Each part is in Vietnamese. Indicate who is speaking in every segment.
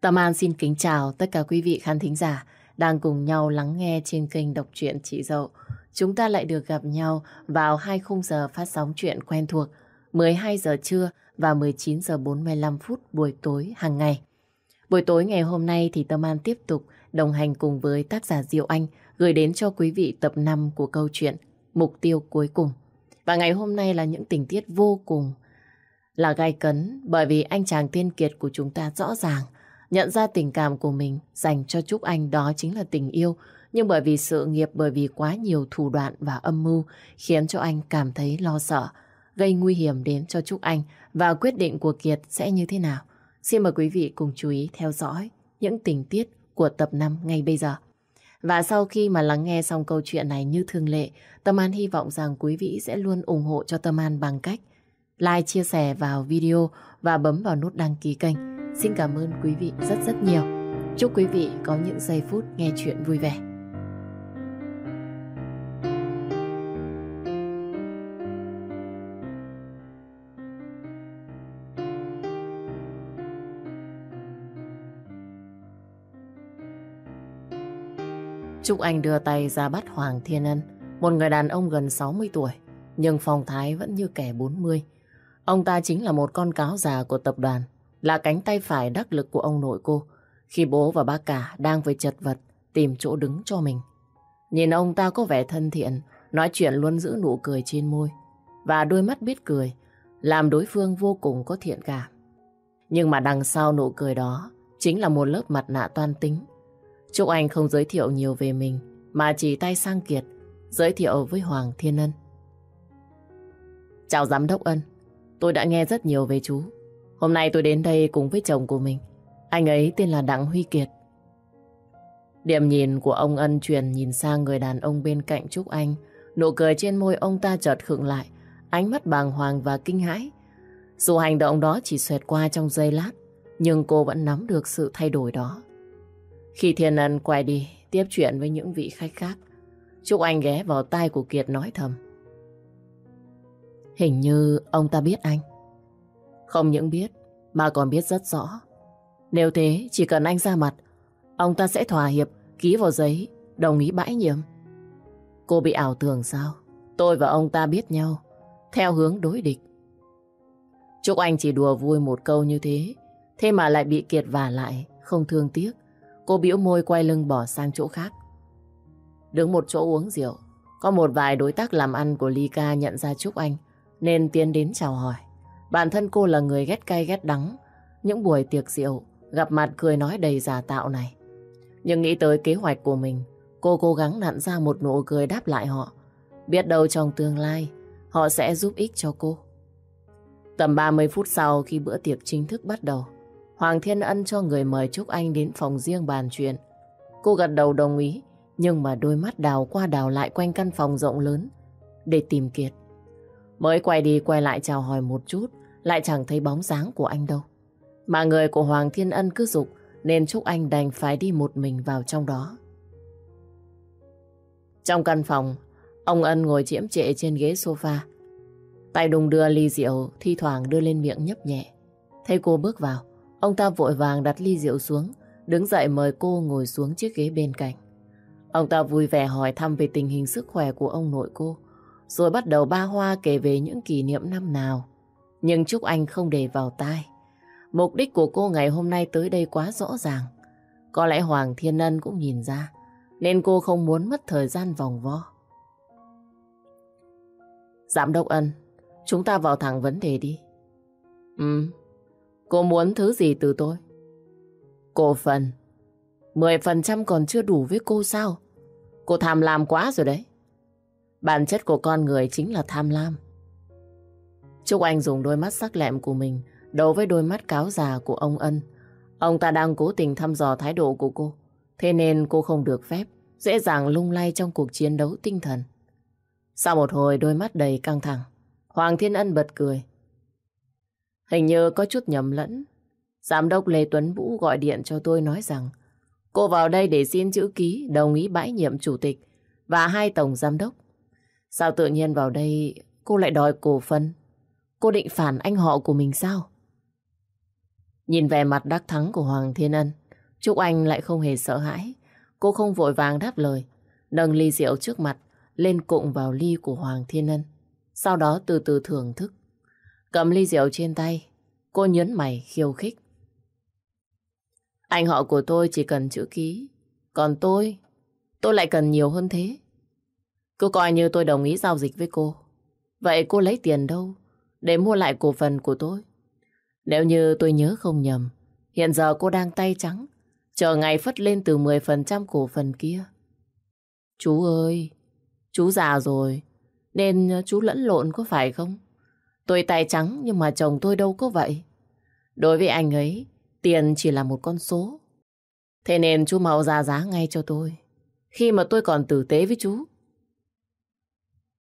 Speaker 1: Tâm An xin kính chào tất cả quý vị khán thính giả đang cùng nhau lắng nghe trên kênh đọc truyện Chị Dậu. Chúng ta lại được gặp nhau vào hai khung giờ phát sóng chuyện quen thuộc 12 giờ trưa và 19 giờ 45 phút buổi tối hàng ngày. Buổi tối ngày hôm nay thì Tâm An tiếp tục đồng hành cùng với tác giả Diệu Anh gửi đến cho quý vị tập 5 của câu chuyện Mục tiêu cuối cùng. Và ngày hôm nay là những tình tiết vô cùng là gai cấn bởi vì anh chàng tiên kiệt của chúng ta rõ ràng nhận ra tình cảm của mình dành cho Trúc Anh đó chính là tình yêu. Nhưng bởi vì sự nghiệp, bởi vì quá nhiều thủ đoạn và âm mưu khiến cho anh cảm thấy lo sợ, gây nguy hiểm đến cho Trúc Anh và quyết định của Kiệt sẽ như thế nào. Xin mời quý vị cùng chú ý theo dõi những tình tiết của tập 5 ngay bây giờ. Và sau khi mà lắng nghe xong câu chuyện này như thường lệ, Tâm An hy vọng rằng quý vị sẽ luôn ủng hộ cho Tâm An bằng cách like, chia sẻ vào video và bấm vào nút đăng ký kênh. Xin cảm ơn quý vị rất rất nhiều. Chúc quý vị có những giây phút nghe chuyện vui vẻ. Trúc Anh đưa tay ra bắt Hoàng Thiên Ân, một người đàn ông gần 60 tuổi, nhưng phong thái vẫn như kẻ 40. Ông ta chính là một con cáo già của tập đoàn, là cánh tay phải đắc lực của ông nội cô, khi bố và ba cả đang với chật vật tìm chỗ đứng cho mình. Nhìn ông ta có vẻ thân thiện, nói chuyện luôn giữ nụ cười trên môi, và đôi mắt biết cười, làm đối phương vô cùng có thiện cảm. Nhưng mà đằng sau nụ cười đó chính là một lớp mặt nạ toan tính, Trúc Anh không giới thiệu nhiều về mình, mà chỉ tay sang Kiệt, giới thiệu với Hoàng Thiên Ân. Chào Giám đốc Ân, tôi đã nghe rất nhiều về chú. Hôm nay tôi đến đây cùng với chồng của mình. Anh ấy tên là Đặng Huy Kiệt. Điểm nhìn của ông Ân truyền nhìn sang người đàn ông bên cạnh Trúc Anh. Nụ cười trên môi ông ta chợt khựng lại, ánh mắt bàng hoàng và kinh hãi. Dù hành động đó chỉ xoẹt qua trong giây lát, nhưng cô vẫn nắm được sự thay đổi đó. Khi Thiên Ân quay đi tiếp chuyện với những vị khách khác, Trúc Anh ghé vào tai của Kiệt nói thầm. Hình như ông ta biết anh. Không những biết, mà còn biết rất rõ. Nếu thế, chỉ cần anh ra mặt, ông ta sẽ thỏa hiệp, ký vào giấy, đồng ý bãi nhiệm. Cô bị ảo tưởng sao? Tôi và ông ta biết nhau, theo hướng đối địch. Trúc Anh chỉ đùa vui một câu như thế, thế mà lại bị Kiệt vả lại, không thương tiếc. Cô bĩu môi quay lưng bỏ sang chỗ khác. Đứng một chỗ uống rượu, có một vài đối tác làm ăn của Ly Ca nhận ra Trúc Anh, nên tiến đến chào hỏi. Bản thân cô là người ghét cay ghét đắng, những buổi tiệc rượu, gặp mặt cười nói đầy giả tạo này. Nhưng nghĩ tới kế hoạch của mình, cô cố gắng nặn ra một nụ cười đáp lại họ. Biết đâu trong tương lai, họ sẽ giúp ích cho cô. Tầm 30 phút sau khi bữa tiệc chính thức bắt đầu, Hoàng Thiên Ân cho người mời Trúc Anh đến phòng riêng bàn chuyện. Cô gật đầu đồng ý, nhưng mà đôi mắt đào qua đào lại quanh căn phòng rộng lớn để tìm Kiệt. Mới quay đi quay lại chào hỏi một chút, lại chẳng thấy bóng dáng của anh đâu. Mà người của Hoàng Thiên Ân cứ dục nên Trúc Anh đành phải đi một mình vào trong đó. Trong căn phòng, ông Ân ngồi chiếm trệ trên ghế sofa. Tay đùng đưa ly rượu, thi thoảng đưa lên miệng nhấp nhẹ. Thấy cô bước vào, Ông ta vội vàng đặt ly rượu xuống, đứng dậy mời cô ngồi xuống chiếc ghế bên cạnh. Ông ta vui vẻ hỏi thăm về tình hình sức khỏe của ông nội cô, rồi bắt đầu ba hoa kể về những kỷ niệm năm nào. Nhưng Trúc Anh không để vào tai. Mục đích của cô ngày hôm nay tới đây quá rõ ràng. Có lẽ Hoàng Thiên Ân cũng nhìn ra, nên cô không muốn mất thời gian vòng vo. Giám đốc Ân, chúng ta vào thẳng vấn đề đi. Ừ, Cô muốn thứ gì từ tôi? Cổ phần. 10% còn chưa đủ với cô sao? Cô tham lam quá rồi đấy. Bản chất của con người chính là tham lam. Trúc Anh dùng đôi mắt sắc lẹm của mình đấu với đôi mắt cáo già của ông Ân. Ông ta đang cố tình thăm dò thái độ của cô. Thế nên cô không được phép dễ dàng lung lay trong cuộc chiến đấu tinh thần. Sau một hồi đôi mắt đầy căng thẳng, Hoàng Thiên Ân bật cười. Hình như có chút nhầm lẫn. Giám đốc Lê Tuấn Vũ gọi điện cho tôi nói rằng cô vào đây để xin chữ ký đồng ý bãi nhiệm chủ tịch và hai tổng giám đốc. Sao tự nhiên vào đây cô lại đòi cổ phân? Cô định phản anh họ của mình sao? Nhìn vẻ mặt đắc thắng của Hoàng Thiên Ân, Trúc Anh lại không hề sợ hãi. Cô không vội vàng đáp lời, nâng ly rượu trước mặt, lên cụng vào ly của Hoàng Thiên Ân. Sau đó từ từ thưởng thức. Cầm ly rượu trên tay, cô nhấn mày khiêu khích. Anh họ của tôi chỉ cần chữ ký, còn tôi, tôi lại cần nhiều hơn thế. Cứ coi như tôi đồng ý giao dịch với cô. Vậy cô lấy tiền đâu để mua lại cổ phần của tôi? Nếu như tôi nhớ không nhầm, hiện giờ cô đang tay trắng, chờ ngày phất lên từ 10% cổ phần kia. Chú ơi, chú già rồi, nên chú lẫn lộn có phải không? Tôi tay trắng nhưng mà chồng tôi đâu có vậy. Đối với anh ấy, tiền chỉ là một con số. Thế nên chú mau ra giá ngay cho tôi. Khi mà tôi còn tử tế với chú.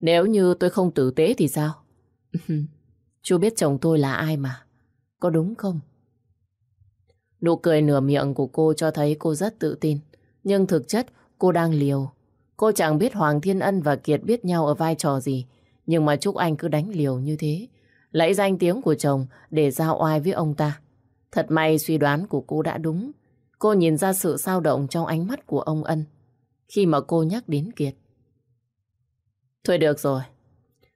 Speaker 1: Nếu như tôi không tử tế thì sao? chú biết chồng tôi là ai mà. Có đúng không? Nụ cười nửa miệng của cô cho thấy cô rất tự tin. Nhưng thực chất, cô đang liều. Cô chẳng biết Hoàng Thiên Ân và Kiệt biết nhau ở vai trò gì. Nhưng mà Trúc Anh cứ đánh liều như thế. Lấy danh tiếng của chồng để giao oai với ông ta. Thật may suy đoán của cô đã đúng. Cô nhìn ra sự sao động trong ánh mắt của ông Ân. Khi mà cô nhắc đến Kiệt. Thôi được rồi.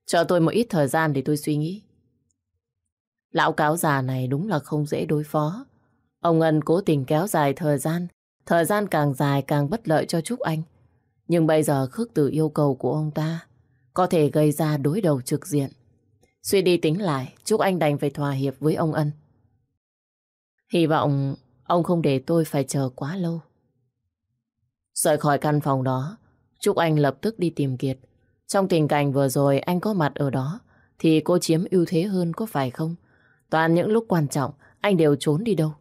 Speaker 1: Cho tôi một ít thời gian để tôi suy nghĩ. Lão cáo già này đúng là không dễ đối phó. Ông Ân cố tình kéo dài thời gian. Thời gian càng dài càng bất lợi cho Trúc Anh. Nhưng bây giờ khước từ yêu cầu của ông ta có thể gây ra đối đầu trực diện. Suy đi tính lại, Trúc Anh đành phải thỏa hiệp với ông Ân. Hy vọng ông không để tôi phải chờ quá lâu. Rời khỏi căn phòng đó, Trúc Anh lập tức đi tìm Kiệt. Trong tình cảnh vừa rồi anh có mặt ở đó, thì cô chiếm ưu thế hơn có phải không? Toàn những lúc quan trọng, anh đều trốn đi đâu.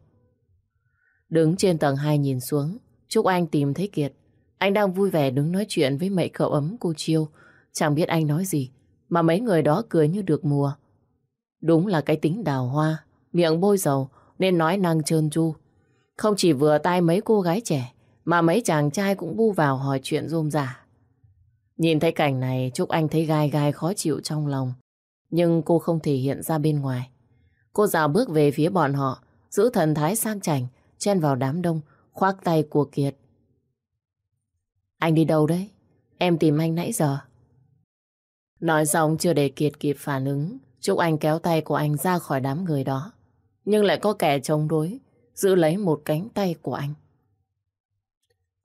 Speaker 1: Đứng trên tầng 2 nhìn xuống, Trúc Anh tìm thấy Kiệt. Anh đang vui vẻ đứng nói chuyện với mẹ cậu ấm cô Chiêu. Chẳng biết anh nói gì, mà mấy người đó cười như được mùa. Đúng là cái tính đào hoa, miệng bôi dầu, nên nói năng trơn tru. Không chỉ vừa tai mấy cô gái trẻ, mà mấy chàng trai cũng bu vào hỏi chuyện rôm rả. Nhìn thấy cảnh này, Trúc Anh thấy gai gai khó chịu trong lòng. Nhưng cô không thể hiện ra bên ngoài. Cô già bước về phía bọn họ, giữ thần thái sang chảnh, chen vào đám đông, khoác tay của Kiệt. Anh đi đâu đấy? Em tìm anh nãy giờ. Nói xong chưa để Kiệt kịp phản ứng, Trúc Anh kéo tay của anh ra khỏi đám người đó. Nhưng lại có kẻ chống đối, giữ lấy một cánh tay của anh.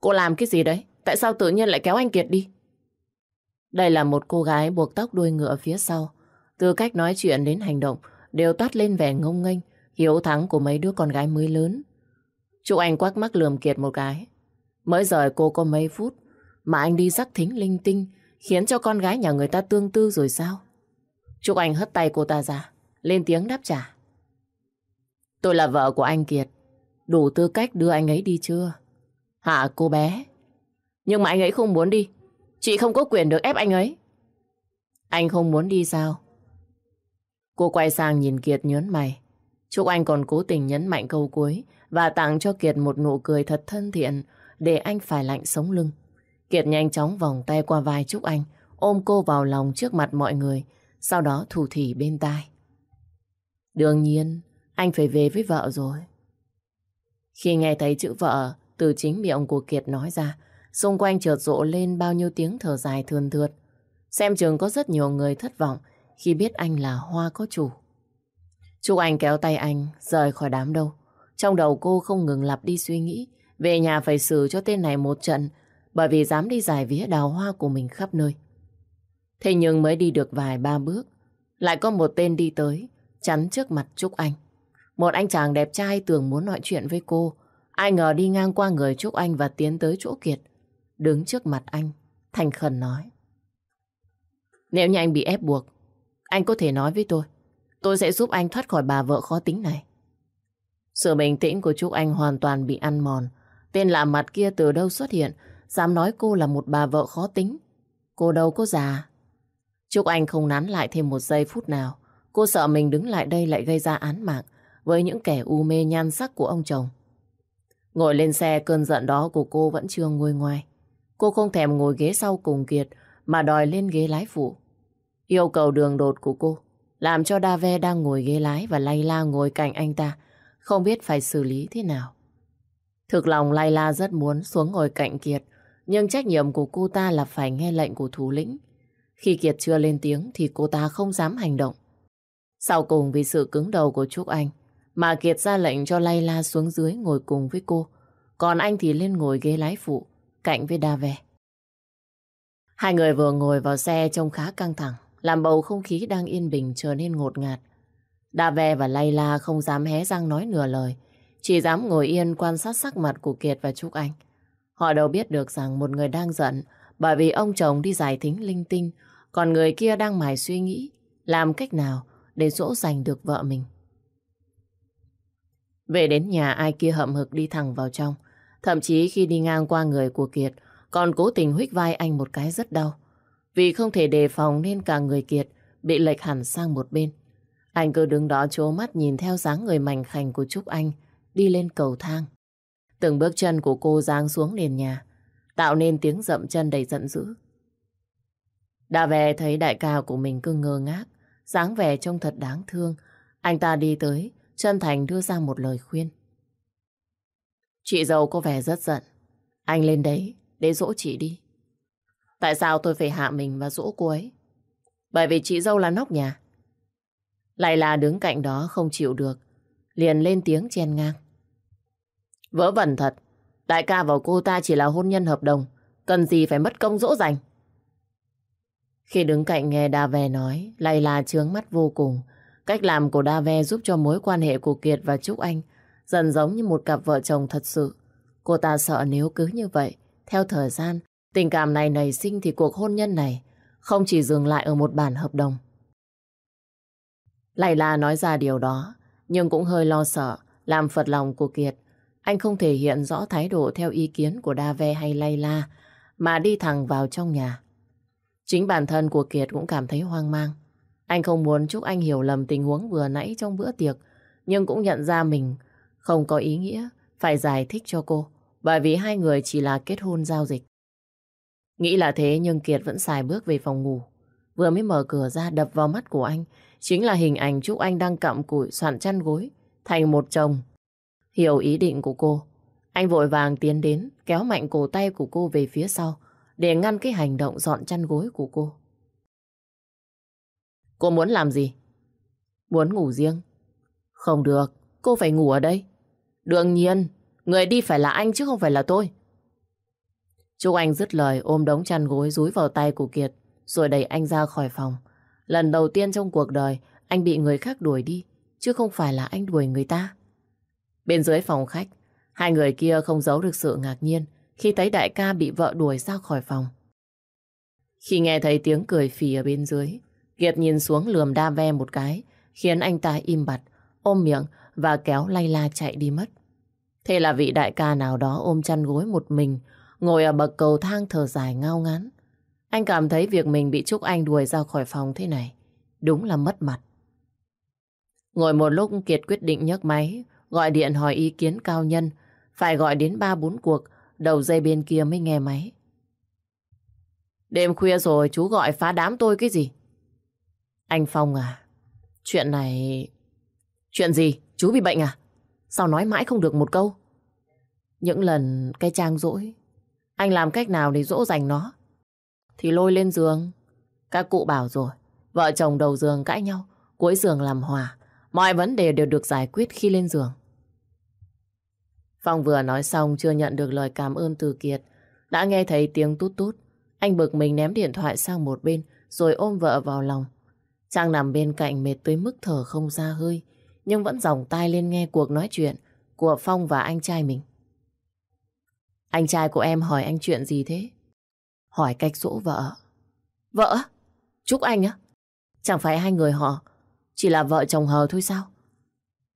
Speaker 1: Cô làm cái gì đấy? Tại sao tự nhiên lại kéo anh Kiệt đi? Đây là một cô gái buộc tóc đuôi ngựa phía sau. Từ cách nói chuyện đến hành động đều toát lên vẻ ngông nghênh, hiếu thắng của mấy đứa con gái mới lớn. Chú Anh quắc mắt lườm Kiệt một cái. Mới rời cô có mấy phút mà anh đi rắc thính linh tinh khiến cho con gái nhà người ta tương tư rồi sao? Trúc Anh hất tay cô ta ra, lên tiếng đáp trả. Tôi là vợ của anh Kiệt, đủ tư cách đưa anh ấy đi chưa? Hả cô bé? Nhưng mà anh ấy không muốn đi, chị không có quyền được ép anh ấy. Anh không muốn đi sao? Cô quay sang nhìn Kiệt nhớn mày. Trúc Anh còn cố tình nhấn mạnh câu cuối và tặng cho Kiệt một nụ cười thật thân thiện để anh phải lạnh sống lưng. Kiệt nhanh chóng vòng tay qua vai Trúc Anh, ôm cô vào lòng trước mặt mọi người, sau đó thủ thỉ bên tai. Đương nhiên, anh phải về với vợ rồi. Khi nghe thấy chữ vợ từ chính miệng của Kiệt nói ra, xung quanh chợt rộ lên bao nhiêu tiếng thở dài thườn thượt. Xem chừng có rất nhiều người thất vọng khi biết anh là Hoa có chủ. Trúc Anh kéo tay anh rời khỏi đám đâu. Trong đầu cô không ngừng lặp đi suy nghĩ về nhà phải xử cho tên này một trận bởi vì dám đi giải vía đào hoa của mình khắp nơi. Thế nhưng mới đi được vài ba bước, lại có một tên đi tới, chắn trước mặt Trúc Anh. Một anh chàng đẹp trai tưởng muốn nói chuyện với cô, ai ngờ đi ngang qua người Trúc Anh và tiến tới chỗ Kiệt. Đứng trước mặt anh, thành khẩn nói. Nếu như anh bị ép buộc, anh có thể nói với tôi. Tôi sẽ giúp anh thoát khỏi bà vợ khó tính này. Sự bình tĩnh của Trúc Anh hoàn toàn bị ăn mòn. Tên lạ mặt kia từ đâu xuất hiện, Dám nói cô là một bà vợ khó tính. Cô đâu có già. Trúc Anh không nán lại thêm một giây phút nào. Cô sợ mình đứng lại đây lại gây ra án mạng với những kẻ u mê nhan sắc của ông chồng. Ngồi lên xe, cơn giận đó của cô vẫn chưa ngồi ngoài. Cô không thèm ngồi ghế sau cùng Kiệt, mà đòi lên ghế lái phụ. Yêu cầu đường đột của cô làm cho Dave đang ngồi ghế lái và Layla ngồi cạnh anh ta không biết phải xử lý thế nào. Thực lòng Layla rất muốn xuống ngồi cạnh Kiệt, nhưng trách nhiệm của cô ta là phải nghe lệnh của thủ lĩnh. Khi Kiệt chưa lên tiếng thì cô ta không dám hành động. Sau cùng vì sự cứng đầu của Trúc Anh, mà Kiệt ra lệnh cho Layla xuống dưới ngồi cùng với cô. Còn anh thì lên ngồi ghế lái phụ, cạnh với Dave. Hai người vừa ngồi vào xe trông khá căng thẳng, làm bầu không khí đang yên bình trở nên ngột ngạt. Đa Ve và Layla không dám hé răng nói nửa lời, chỉ dám ngồi yên quan sát sắc mặt của Kiệt và Trúc Anh. Họ đâu biết được rằng một người đang giận bởi vì ông chồng đi giải thính linh tinh, còn người kia đang mải suy nghĩ làm cách nào để dỗ dành được vợ mình. Về đến nhà ai kia hậm hực đi thẳng vào trong. Thậm chí khi đi ngang qua người của Kiệt còn cố tình huých vai anh một cái rất đau. Vì không thể đề phòng nên cả người Kiệt bị lệch hẳn sang một bên. Anh cứ đứng đó chố mắt nhìn theo dáng người mảnh khảnh của Trúc Anh đi lên cầu thang. Từng bước chân của cô giáng xuống nền nhà, tạo nên tiếng dậm chân đầy giận dữ. Đà về thấy đại ca của mình cứ ngơ ngác, dáng vẻ trông thật đáng thương. Anh ta đi tới, chân thành đưa ra một lời khuyên. Chị dâu có vẻ rất giận. Anh lên đấy để dỗ chị đi. Tại sao tôi phải hạ mình và dỗ cô ấy? Bởi vì chị dâu là nóc nhà. Lại là đứng cạnh đó không chịu được. Liền lên tiếng chen ngang. Vỡ vẩn thật. Đại ca và cô ta chỉ là hôn nhân hợp đồng. Cần gì phải mất công dỗ dành. Khi đứng cạnh nghe Đa Ve nói, Lai La trướng mắt vô cùng. Cách làm của Đa Ve giúp cho mối quan hệ của Kiệt và Trúc Anh dần giống như một cặp vợ chồng thật sự. Cô ta sợ nếu cứ như vậy, theo thời gian, tình cảm này nảy sinh thì cuộc hôn nhân này không chỉ dừng lại ở một bản hợp đồng. Layla nói ra điều đó, nhưng cũng hơi lo sợ, làm phật lòng của Kiệt. Anh không thể hiện rõ thái độ theo ý kiến của Đa Ve hay Layla, mà đi thẳng vào trong nhà. Chính bản thân của Kiệt cũng cảm thấy hoang mang. Anh không muốn chúc Anh hiểu lầm tình huống vừa nãy trong bữa tiệc, nhưng cũng nhận ra mình không có ý nghĩa phải giải thích cho cô, bởi vì hai người chỉ là kết hôn giao dịch. Nghĩ là thế nhưng Kiệt vẫn xài bước về phòng ngủ. Vừa mới mở cửa ra đập vào mắt của anh, chính là hình ảnh Trúc Anh đang cặm cụi soạn chăn gối, thành một chồng. Hiểu ý định của cô, anh vội vàng tiến đến, kéo mạnh cổ tay của cô về phía sau, để ngăn cái hành động dọn chăn gối của cô. Cô muốn làm gì? Muốn ngủ riêng. Không được, cô phải ngủ ở đây. Đương nhiên, người đi phải là anh chứ không phải là tôi. Trúc Anh dứt lời ôm đống chăn gối rúi vào tay của Kiệt, rồi đẩy anh ra khỏi phòng. Lần đầu tiên trong cuộc đời, anh bị người khác đuổi đi, chứ không phải là anh đuổi người ta. Bên dưới phòng khách, hai người kia không giấu được sự ngạc nhiên khi thấy đại ca bị vợ đuổi ra khỏi phòng. Khi nghe thấy tiếng cười phì ở bên dưới, Kiệt nhìn xuống lườm đa ve một cái, khiến anh ta im bặt, ôm miệng và kéo lay la chạy đi mất. Thế là vị đại ca nào đó ôm chăn gối một mình, ngồi ở bậc cầu thang thở dài ngao ngán. Anh cảm thấy việc mình bị Trúc Anh đuổi ra khỏi phòng thế này, đúng là mất mặt. Ngồi một lúc Kiệt quyết định nhấc máy, gọi điện hỏi ý kiến cao nhân, phải gọi đến ba bốn cuộc, đầu dây bên kia mới nghe máy. Đêm khuya rồi chú gọi phá đám tôi cái gì? Anh Phong à, chuyện này... Chuyện gì? Chú bị bệnh à? Sao nói mãi không được một câu? Những lần cái trang rỗi, anh làm cách nào để dỗ dành nó? Thì lôi lên giường. Các cụ bảo rồi, vợ chồng đầu giường cãi nhau, cuối giường làm hòa. Mọi vấn đề đều được giải quyết khi lên giường. Phong vừa nói xong chưa nhận được lời cảm ơn từ Kiệt. Đã nghe thấy tiếng tút tút. Anh bực mình ném điện thoại sang một bên rồi ôm vợ vào lòng. Trang nằm bên cạnh mệt tới mức thở không ra hơi nhưng vẫn dòng tai lên nghe cuộc nói chuyện của Phong và anh trai mình. Anh trai của em hỏi anh chuyện gì thế? Hỏi cách dỗ vợ. Vợ? Chúc anh á? Chẳng phải hai người họ chỉ là vợ chồng hờ thôi sao?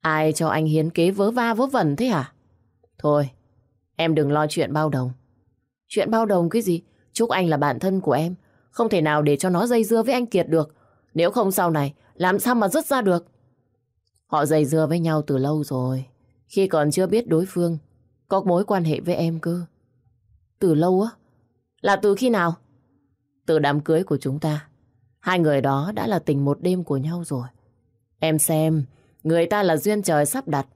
Speaker 1: Ai cho anh hiến kế vớ va vớ vẩn thế hả? Thôi, em đừng lo chuyện bao đồng. Chuyện bao đồng cái gì? Chúc anh là bạn thân của em. Không thể nào để cho nó dây dưa với anh Kiệt được. Nếu không sau này, làm sao mà dứt ra được? Họ dây dưa với nhau từ lâu rồi. Khi còn chưa biết đối phương có mối quan hệ với em cơ. Từ lâu á? Là từ khi nào? Từ đám cưới của chúng ta. Hai người đó đã là tình một đêm của nhau rồi. Em xem, người ta là duyên trời sắp đặt.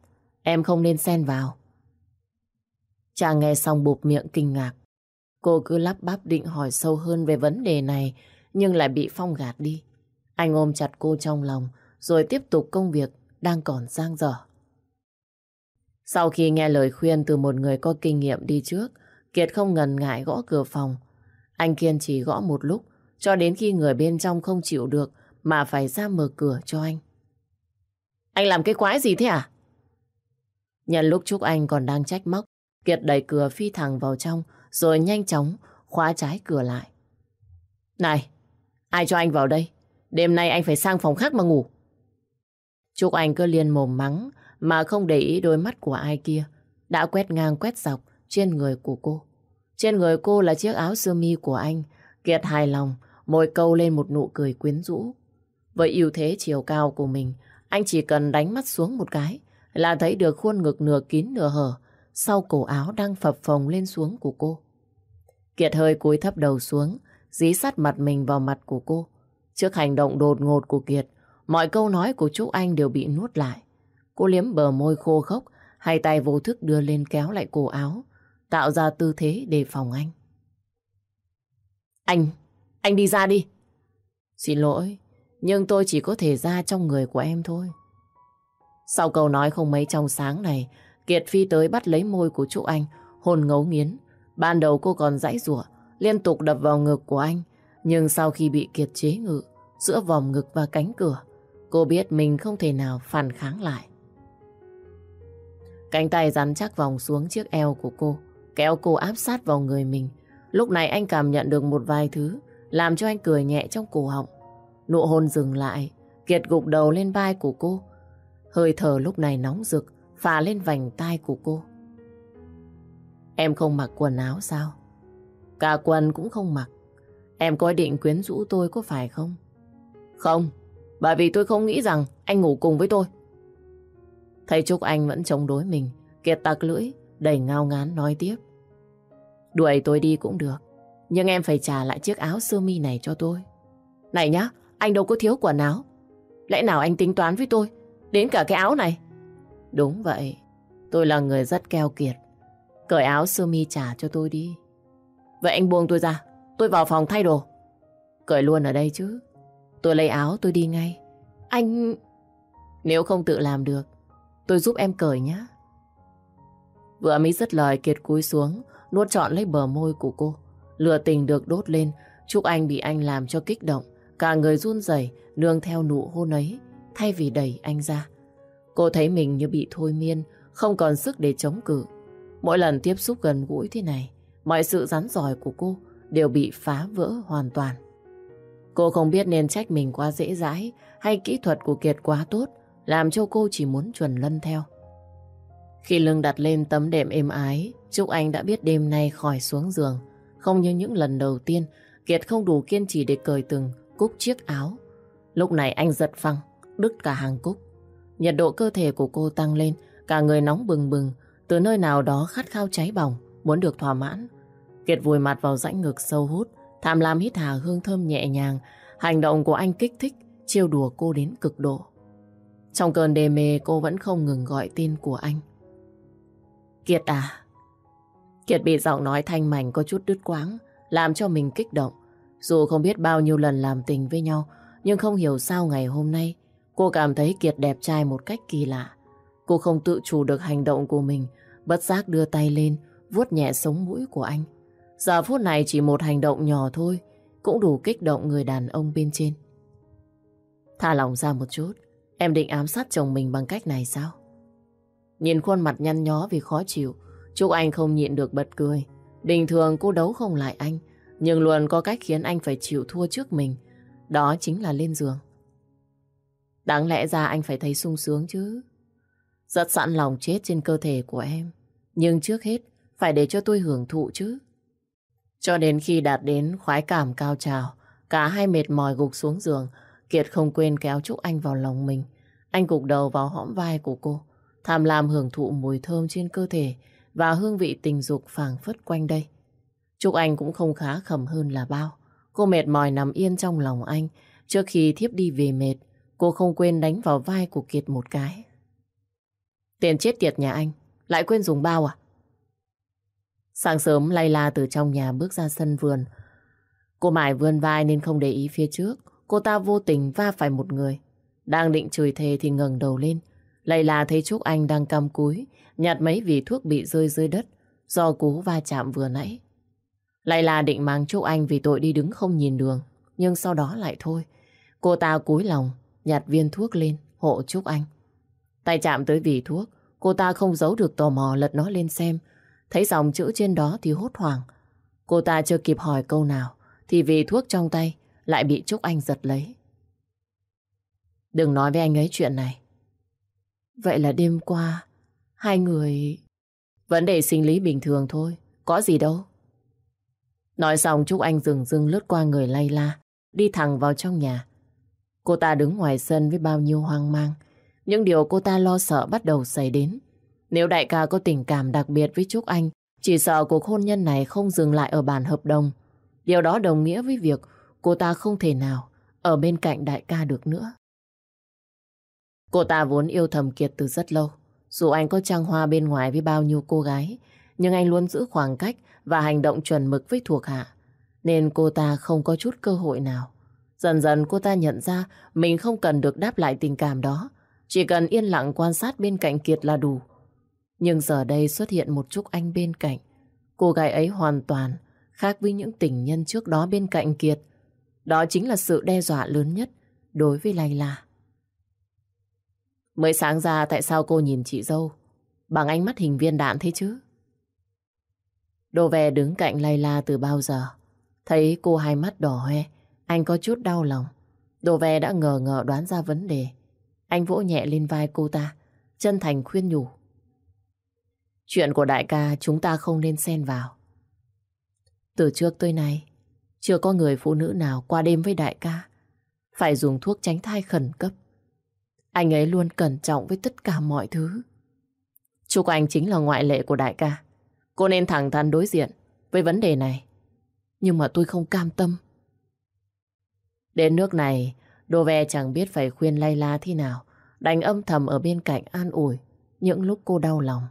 Speaker 1: em không nên xen vào. Chàng nghe xong bụp miệng kinh ngạc. Cô cứ lắp bắp định hỏi sâu hơn về vấn đề này, nhưng lại bị Phong gạt đi. Anh ôm chặt cô trong lòng, rồi tiếp tục công việc đang còn giang dở. Sau khi nghe lời khuyên từ một người có kinh nghiệm đi trước, Kiệt không ngần ngại gõ cửa phòng. Anh kiên trì gõ một lúc, cho đến khi người bên trong không chịu được mà phải ra mở cửa cho anh. Anh làm cái quái gì thế à? Nhân lúc Trúc Anh còn đang trách móc, Kiệt đẩy cửa phi thẳng vào trong, rồi nhanh chóng khóa trái cửa lại. Này, ai cho anh vào đây? Đêm nay anh phải sang phòng khác mà ngủ. Trúc Anh cứ liền mồm mắng mà không để ý đôi mắt của ai kia. Đã quét ngang quét dọc trên người của cô. Trên người cô là chiếc áo sơ mi của anh. Kiệt hài lòng, môi câu lên một nụ cười quyến rũ. Với ưu thế chiều cao của mình, anh chỉ cần đánh mắt xuống một cái là thấy được khuôn ngực nửa kín nửa hở sau cổ áo đang phập phồng lên xuống của cô. Kiệt hơi cúi thấp đầu xuống, dí sát mặt mình vào mặt của cô. Trước hành động đột ngột của Kiệt, mọi câu nói của Trúc Anh đều bị nuốt lại. Cô liếm bờ môi khô khốc, hai tay vô thức đưa lên kéo lại cổ áo, tạo ra tư thế để phòng anh. Anh, anh đi ra đi. Xin lỗi, nhưng tôi chỉ có thể ra trong người của em thôi. Sau câu nói không mấy trong sáng này, Kiệt Phi tới bắt lấy môi của Trúc Anh, hồn ngấu nghiến. Ban đầu cô còn dãy rủa liên tục đập vào ngực của anh. Nhưng sau khi bị Kiệt chế ngự, giữa vòng ngực và cánh cửa, cô biết mình không thể nào phản kháng lại. Cánh tay rắn chắc vòng xuống chiếc eo của cô, kéo cô áp sát vào người mình. Lúc này anh cảm nhận được một vài thứ, làm cho anh cười nhẹ trong cổ họng. Nụ hôn dừng lại, Kiệt gục đầu lên vai của cô. Hơi thở lúc này nóng rực, phả lên vành tai của cô. Em không mặc quần áo sao? Cả quần cũng không mặc. Em có định quyến rũ tôi có phải không? Không, bởi vì tôi không nghĩ rằng anh ngủ cùng với tôi. Thấy Trúc Anh vẫn chống đối mình, Kiệt tặc lưỡi, đầy ngao ngán nói tiếp. Đuổi tôi đi cũng được, nhưng em phải trả lại chiếc áo sơ mi này cho tôi. Này nhá, anh đâu có thiếu quần áo. Lẽ nào anh tính toán với tôi, đến cả cái áo này? Đúng vậy, tôi là người rất keo kiệt. Cởi áo sơ mi trả cho tôi đi. Vậy anh buông tôi ra, tôi vào phòng thay đồ. Cởi luôn ở đây chứ. Tôi lấy áo tôi đi ngay. Anh... Nếu không tự làm được, tôi giúp em cởi nhé. Vừa mới dứt lời Kiệt cúi xuống, nuốt trọn lấy bờ môi của cô. Lửa tình được đốt lên, Trúc Anh bị anh làm cho kích động. Cả người run rẩy nương theo nụ hôn ấy, thay vì đẩy anh ra. Cô thấy mình như bị thôi miên, không còn sức để chống cự. Mỗi lần tiếp xúc gần gũi thế này, mọi sự rắn giỏi của cô đều bị phá vỡ hoàn toàn. Cô không biết nên trách mình quá dễ dãi hay kỹ thuật của Kiệt quá tốt, làm cho cô chỉ muốn chuẩn lân theo. Khi lưng đặt lên tấm đệm êm ái, Trúc Anh đã biết đêm nay khỏi xuống giường. Không như những lần đầu tiên, Kiệt không đủ kiên trì để cởi từng cúc chiếc áo. Lúc này anh giật phăng, đứt cả hàng cúc. Nhiệt độ cơ thể của cô tăng lên, cả người nóng bừng bừng, từ nơi nào đó khát khao cháy bỏng, muốn được thỏa mãn. Kiệt vùi mặt vào rãnh ngực sâu hút, tham lam hít hà hương thơm nhẹ nhàng. Hành động của anh kích thích, trêu đùa cô đến cực độ. Trong cơn đê mê cô vẫn không ngừng gọi tên của anh. Kiệt à? Kiệt bị giọng nói thanh mảnh có chút đứt quáng, làm cho mình kích động. Dù không biết bao nhiêu lần làm tình với nhau, nhưng không hiểu sao ngày hôm nay cô cảm thấy Kiệt đẹp trai một cách kỳ lạ. Cô không tự chủ được hành động của mình, bất giác đưa tay lên, vuốt nhẹ sống mũi của anh. Giờ phút này chỉ một hành động nhỏ thôi, cũng đủ kích động người đàn ông bên trên. Thả lòng ra một chút, em định ám sát chồng mình bằng cách này sao? Nhìn khuôn mặt nhăn nhó vì khó chịu, Trúc Anh không nhịn được bật cười. Bình thường cô đấu không lại anh, nhưng luôn có cách khiến anh phải chịu thua trước mình. Đó chính là lên giường. Đáng lẽ ra anh phải thấy sung sướng chứ. Rất sẵn lòng chết trên cơ thể của em. Nhưng trước hết, phải để cho tôi hưởng thụ chứ. Cho đến khi đạt đến khoái cảm cao trào, cả hai mệt mỏi gục xuống giường, Kiệt không quên kéo Trúc Anh vào lòng mình. Anh gục đầu vào hõm vai của cô, tham lam hưởng thụ mùi thơm trên cơ thể và hương vị tình dục phảng phất quanh đây. Trúc Anh cũng không khá khẩm hơn là bao. Cô mệt mỏi nằm yên trong lòng anh. Trước khi thiếp đi về mệt, cô không quên đánh vào vai của Kiệt một cái. Tiền chết tiệt nhà anh, lại quên dùng bao à? Sáng sớm Layla từ trong nhà bước ra sân vườn. Cô mải vươn vai nên không để ý phía trước. Cô ta vô tình va phải một người. Đang định chửi thề thì ngẩng đầu lên. Layla thấy Trúc Anh đang cầm cúi, nhặt mấy vị thuốc bị rơi dưới đất do cú va chạm vừa nãy. Layla định mang Trúc Anh vì tội đi đứng không nhìn đường, nhưng sau đó lại thôi. Cô ta cúi lòng, nhặt viên thuốc lên, hộ Trúc Anh. Tay chạm tới vị thuốc, cô ta không giấu được tò mò lật nó lên xem. Thấy dòng chữ trên đó thì hốt hoảng. Cô ta chưa kịp hỏi câu nào, thì vị thuốc trong tay lại bị Trúc Anh giật lấy. Đừng nói với anh ấy chuyện này. Vậy là đêm qua, hai người... Vấn đề sinh lý bình thường thôi, có gì đâu. Nói xong Trúc Anh dừng dưng lướt qua người lay la, đi thẳng vào trong nhà. Cô ta đứng ngoài sân với bao nhiêu hoang mang. Những điều cô ta lo sợ bắt đầu xảy đến. Nếu đại ca có tình cảm đặc biệt với Trúc Anh, chỉ sợ cuộc hôn nhân này không dừng lại ở bản hợp đồng. Điều đó đồng nghĩa với việc cô ta không thể nào ở bên cạnh đại ca được nữa. Cô ta vốn yêu thầm Kiệt từ rất lâu. Dù anh có trăng hoa bên ngoài với bao nhiêu cô gái, nhưng anh luôn giữ khoảng cách và hành động chuẩn mực với thuộc hạ. Nên cô ta không có chút cơ hội nào. Dần dần cô ta nhận ra mình không cần được đáp lại tình cảm đó. Chỉ cần yên lặng quan sát bên cạnh Kiệt là đủ. Nhưng giờ đây xuất hiện một chút anh bên cạnh. Cô gái ấy hoàn toàn khác với những tình nhân trước đó bên cạnh Kiệt. Đó chính là sự đe dọa lớn nhất đối với Layla. Mới sáng ra tại sao cô nhìn chị dâu bằng ánh mắt hình viên đạn thế chứ? Đồ về đứng cạnh Layla từ bao giờ. Thấy cô hai mắt đỏ hoe, anh có chút đau lòng. Đồ về đã ngờ ngờ đoán ra vấn đề. Anh vỗ nhẹ lên vai cô ta, chân thành khuyên nhủ. Chuyện của đại ca chúng ta không nên xen vào. Từ trước tới nay, chưa có người phụ nữ nào qua đêm với đại ca. Phải dùng thuốc tránh thai khẩn cấp. Anh ấy luôn cẩn trọng với tất cả mọi thứ. Chúc anh chính là ngoại lệ của đại ca. Cô nên thẳng thắn đối diện với vấn đề này. Nhưng mà tôi không cam tâm. Đến nước này, Đô Ve chẳng biết phải khuyên lay la thế nào. Đành âm thầm ở bên cạnh an ủi những lúc cô đau lòng.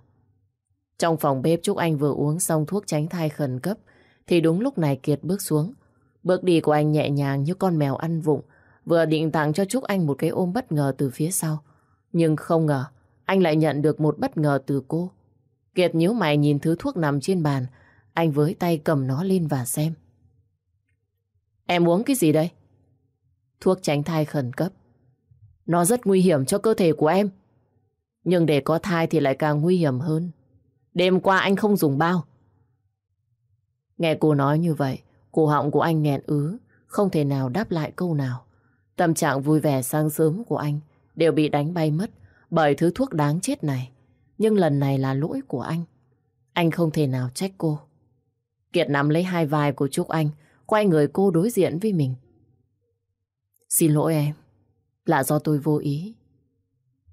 Speaker 1: Trong phòng bếp Trúc Anh vừa uống xong thuốc tránh thai khẩn cấp thì đúng lúc này Kiệt bước xuống. Bước đi của anh nhẹ nhàng như con mèo ăn vụng vừa định tặng cho Trúc Anh một cái ôm bất ngờ từ phía sau. Nhưng không ngờ anh lại nhận được một bất ngờ từ cô. Kiệt nhíu mày nhìn thứ thuốc nằm trên bàn anh với tay cầm nó lên và xem. Em uống cái gì đây? Thuốc tránh thai khẩn cấp. Nó rất nguy hiểm cho cơ thể của em. Nhưng để có thai thì lại càng nguy hiểm hơn. Đêm qua anh không dùng bao. Nghe cô nói như vậy, cổ họng của anh nghẹn ứ, không thể nào đáp lại câu nào. Tâm trạng vui vẻ sáng sớm của anh đều bị đánh bay mất bởi thứ thuốc đáng chết này. Nhưng lần này là lỗi của anh. Anh không thể nào trách cô. Kiệt nắm lấy hai vai của Trúc Anh, quay người cô đối diện với mình. Xin lỗi em, là do tôi vô ý.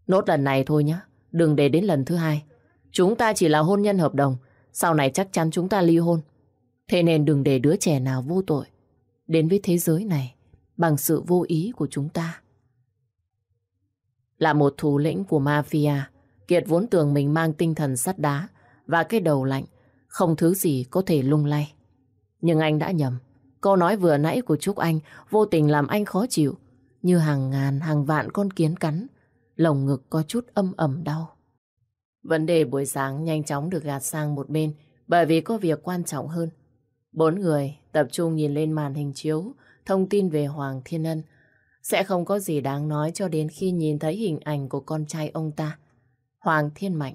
Speaker 1: Nốt lần này thôi nhé, đừng để đến lần thứ hai. Chúng ta chỉ là hôn nhân hợp đồng, sau này chắc chắn chúng ta ly hôn. Thế nên đừng để đứa trẻ nào vô tội đến với thế giới này bằng sự vô ý của chúng ta. Là một thủ lĩnh của mafia, Kiệt vốn tưởng mình mang tinh thần sắt đá và cái đầu lạnh, không thứ gì có thể lung lay. Nhưng anh đã nhầm. Câu nói vừa nãy của Trúc Anh vô tình làm anh khó chịu, như hàng ngàn hàng vạn con kiến cắn, lồng ngực có chút âm ẩm đau. Vấn đề buổi sáng nhanh chóng được gạt sang một bên bởi vì có việc quan trọng hơn. Bốn người tập trung nhìn lên màn hình chiếu thông tin về Hoàng Thiên Ân. Sẽ không có gì đáng nói cho đến khi nhìn thấy hình ảnh của con trai ông ta, Hoàng Thiên Mạnh.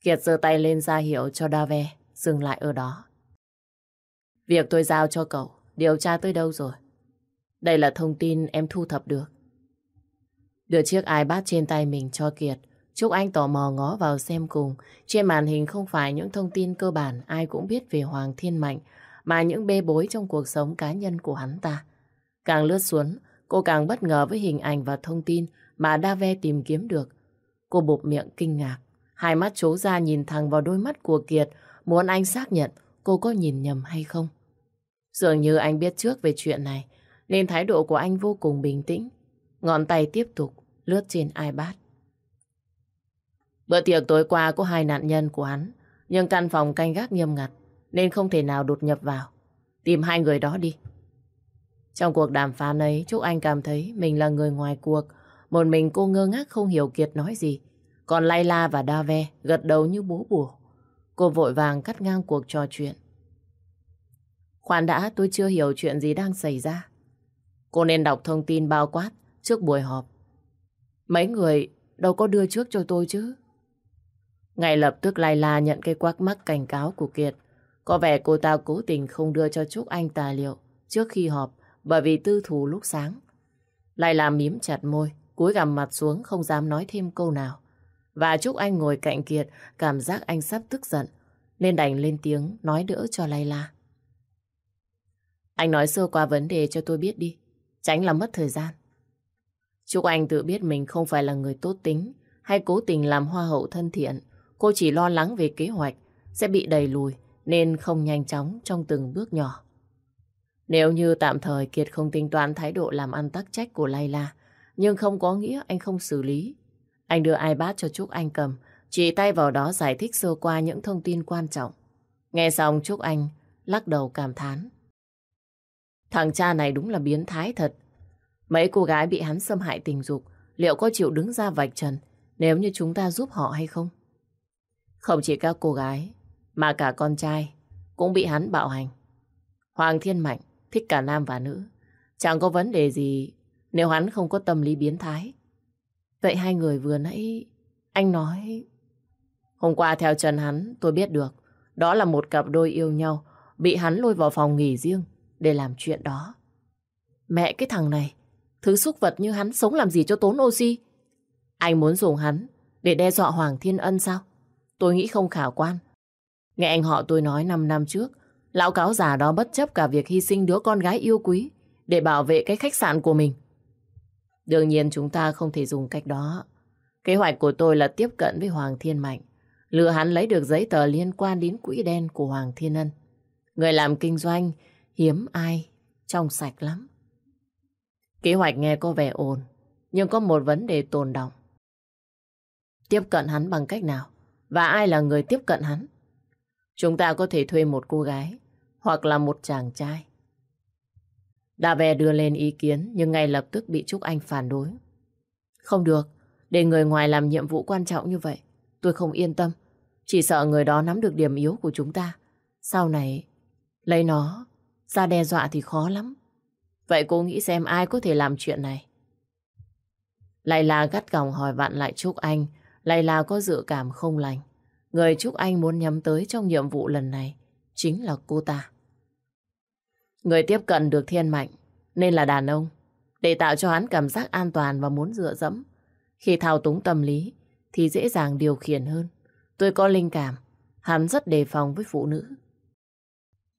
Speaker 1: Kiệt giơ tay lên ra hiệu cho Dave dừng lại ở đó. Việc tôi giao cho cậu, điều tra tới đâu rồi? Đây là thông tin em thu thập được. Đưa chiếc iPad trên tay mình cho Kiệt. Chúc anh tò mò ngó vào xem cùng. Trên màn hình không phải những thông tin cơ bản ai cũng biết về Hoàng Thiên Mạnh, mà những bê bối trong cuộc sống cá nhân của hắn ta. Càng lướt xuống, cô càng bất ngờ với hình ảnh và thông tin mà Dave tìm kiếm được. Cô bụp miệng kinh ngạc, hai mắt trố ra nhìn thẳng vào đôi mắt của Kiệt, muốn anh xác nhận cô có nhìn nhầm hay không. Dường như anh biết trước về chuyện này, nên thái độ của anh vô cùng bình tĩnh. Ngón tay tiếp tục lướt trên iPad. Bữa tiệc tối qua có hai nạn nhân của hắn, nhưng căn phòng canh gác nghiêm ngặt, nên không thể nào đột nhập vào. Tìm hai người đó đi. Trong cuộc đàm phán ấy, Trúc Anh cảm thấy mình là người ngoài cuộc. Một mình cô ngơ ngác không hiểu Kiệt nói gì. Còn Layla và Dave gật đầu như bố bùa. Cô vội vàng cắt ngang cuộc trò chuyện. Khoan đã, tôi chưa hiểu chuyện gì đang xảy ra. Cô nên đọc thông tin bao quát trước buổi họp. Mấy người đâu có đưa trước cho tôi chứ. Ngay lập tức Layla nhận cái quắc mắc cảnh cáo của Kiệt. Có vẻ cô ta cố tình không đưa cho Trúc Anh tài liệu trước khi họp bởi vì tư thù lúc sáng. Layla mím chặt môi, cúi gằm mặt xuống không dám nói thêm câu nào. Và Trúc Anh ngồi cạnh Kiệt, cảm giác anh sắp tức giận, nên đành lên tiếng nói đỡ cho Layla. Anh nói sơ qua vấn đề cho tôi biết đi, tránh làm mất thời gian. Trúc Anh tự biết mình không phải là người tốt tính hay cố tình làm hoa hậu thân thiện. Cô chỉ lo lắng về kế hoạch sẽ bị đẩy lùi nên không nhanh chóng trong từng bước nhỏ. Nếu như tạm thời Kiệt không tính toán thái độ làm ăn tắc trách của Layla, nhưng không có nghĩa anh không xử lý. Anh đưa iPad cho Trúc Anh cầm, chỉ tay vào đó giải thích sơ qua những thông tin quan trọng. Nghe xong Trúc Anh lắc đầu cảm thán. Thằng cha này đúng là biến thái thật. Mấy cô gái bị hắn xâm hại tình dục, liệu có chịu đứng ra vạch trần nếu như chúng ta giúp họ hay không? Không chỉ các cô gái, mà cả con trai cũng bị hắn bạo hành. Hoàng Thiên Mạnh thích cả nam và nữ. Chẳng có vấn đề gì nếu hắn không có tâm lý biến thái. Vậy hai người vừa nãy, anh nói... Hôm qua theo chân hắn, tôi biết được, đó là một cặp đôi yêu nhau, bị hắn lôi vào phòng nghỉ riêng để làm chuyện đó. Mẹ, cái thằng này, thứ xúc vật như hắn sống làm gì cho tốn oxy. Anh muốn dùng hắn để đe dọa Hoàng Thiên Ân sao? Tôi nghĩ không khả quan. Nghe anh họ tôi nói 5 năm trước Lão cáo già đó bất chấp cả việc hy sinh đứa con gái yêu quý để bảo vệ cái khách sạn của mình. Đương nhiên chúng ta không thể dùng cách đó. Kế hoạch của tôi là tiếp cận với Hoàng Thiên Mạnh, lừa hắn lấy được giấy tờ liên quan đến quỹ đen của Hoàng Thiên Ân. Người làm kinh doanh hiếm ai, trong sạch lắm. Kế hoạch nghe có vẻ ổn, nhưng có một vấn đề tồn động. Tiếp cận hắn bằng cách nào? Và ai là người tiếp cận hắn? Chúng ta có thể thuê một cô gái hoặc là một chàng trai. Đà về đưa lên ý kiến nhưng ngay lập tức bị Trúc Anh phản đối. Không được, để người ngoài làm nhiệm vụ quan trọng như vậy, tôi không yên tâm. Chỉ sợ người đó nắm được điểm yếu của chúng ta. Sau này, lấy nó ra đe dọa thì khó lắm. Vậy cô nghĩ xem ai có thể làm chuyện này? Lại là gắt gỏng hỏi vặn lại Trúc Anh. lại là có dự cảm không lành. Người Trúc Anh muốn nhắm tới trong nhiệm vụ lần này chính là cô ta. Người tiếp cận được thiên mạnh nên là đàn ông để tạo cho hắn cảm giác an toàn và muốn dựa dẫm. Khi thao túng tâm lý thì dễ dàng điều khiển hơn. Tôi có linh cảm, hắn rất đề phòng với phụ nữ.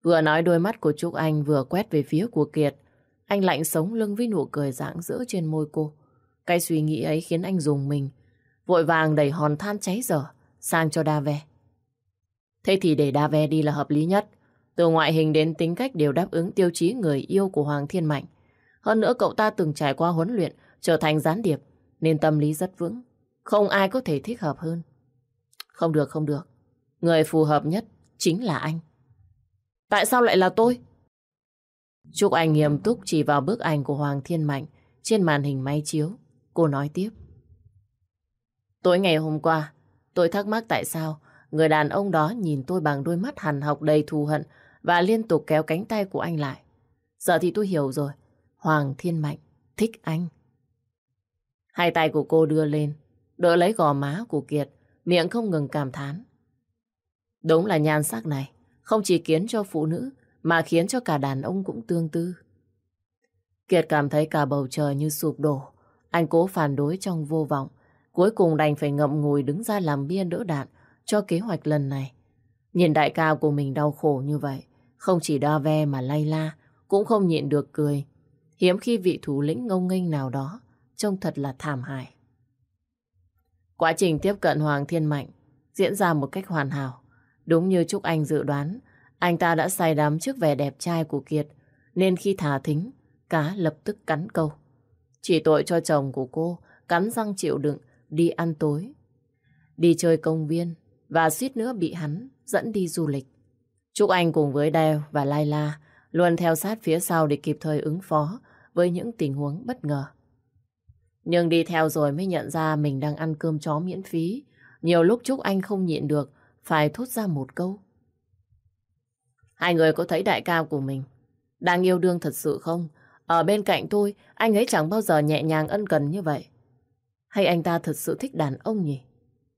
Speaker 1: Vừa nói đôi mắt của Trúc Anh vừa quét về phía của Kiệt. Anh lạnh sống lưng với nụ cười rạng rỡ trên môi cô. Cái suy nghĩ ấy khiến anh dùng mình. Vội vàng đẩy hòn than cháy dở sang cho Đa Ve. Thế thì để Đa Ve đi là hợp lý nhất. Từ ngoại hình đến tính cách đều đáp ứng tiêu chí người yêu của Hoàng Thiên Mạnh. Hơn nữa cậu ta từng trải qua huấn luyện, trở thành gián điệp, nên tâm lý rất vững. Không ai có thể thích hợp hơn. Không được, không được. Người phù hợp nhất chính là anh. Tại sao lại là tôi? Trúc Anh nghiêm túc chỉ vào bức ảnh của Hoàng Thiên Mạnh trên màn hình máy chiếu. Cô nói tiếp. Tối ngày hôm qua, tôi thắc mắc tại sao người đàn ông đó nhìn tôi bằng đôi mắt hằn học đầy thù hận và liên tục kéo cánh tay của anh lại. Giờ thì tôi hiểu rồi. Hoàng Thiên Mạnh thích anh. Hai tay của cô đưa lên, đỡ lấy gò má của Kiệt, miệng không ngừng cảm thán. Đúng là nhan sắc này, không chỉ khiến cho phụ nữ, mà khiến cho cả đàn ông cũng tương tư. Kiệt cảm thấy cả bầu trời như sụp đổ. Anh cố phản đối trong vô vọng. Cuối cùng đành phải ngậm ngùi đứng ra làm biên đỡ đạn cho kế hoạch lần này. Nhìn đại ca của mình đau khổ như vậy, không chỉ đo ve mà lay la, cũng không nhịn được cười. Hiếm khi vị thủ lĩnh ngông nghênh nào đó, trông thật là thảm hại. Quá trình tiếp cận Hoàng Thiên Mạnh diễn ra một cách hoàn hảo. Đúng như Trúc Anh dự đoán, anh ta đã say đắm trước vẻ đẹp trai của Kiệt, nên khi thả thính, cá lập tức cắn câu. Chỉ tội cho chồng của cô cắn răng chịu đựng đi ăn tối. đi chơi công viên và suýt nữa bị hắn dẫn đi du lịch. Trúc Anh cùng với Đeo và Laila luôn theo sát phía sau để kịp thời ứng phó với những tình huống bất ngờ. Nhưng đi theo rồi mới nhận ra mình đang ăn cơm chó miễn phí. Nhiều lúc Trúc Anh không nhịn được, phải thốt ra một câu. Hai người có thấy đại ca của mình đang yêu đương thật sự không? Ở bên cạnh tôi, anh ấy chẳng bao giờ nhẹ nhàng ân cần như vậy. Hay anh ta thật sự thích đàn ông nhỉ?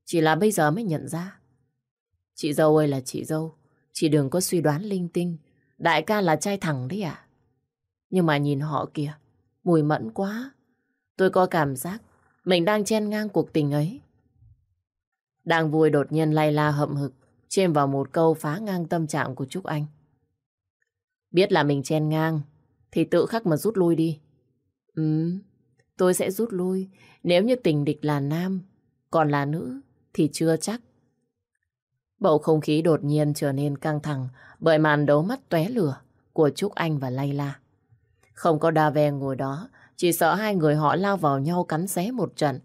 Speaker 1: Chỉ là bây giờ mới nhận ra. Chị dâu ơi là chị dâu. Chị đừng có suy đoán linh tinh. Đại ca là trai thẳng đấy à? Nhưng mà nhìn họ kìa. Mùi mẫn quá. Tôi có cảm giác mình đang chen ngang cuộc tình ấy. Đang vui đột nhiên lay la hậm hực, chêm vào một câu phá ngang tâm trạng của Trúc Anh. Biết là mình chen ngang, thì tự khắc mà rút lui đi. Ừ, tôi sẽ rút lui nếu như tình địch là nam, còn là nữ thì chưa chắc. Bầu không khí đột nhiên trở nên căng thẳng bởi màn đấu mắt tóe lửa của Trúc Anh và Layla. Không có đa ve ngồi đó, chỉ sợ hai người họ lao vào nhau cắn xé một trận.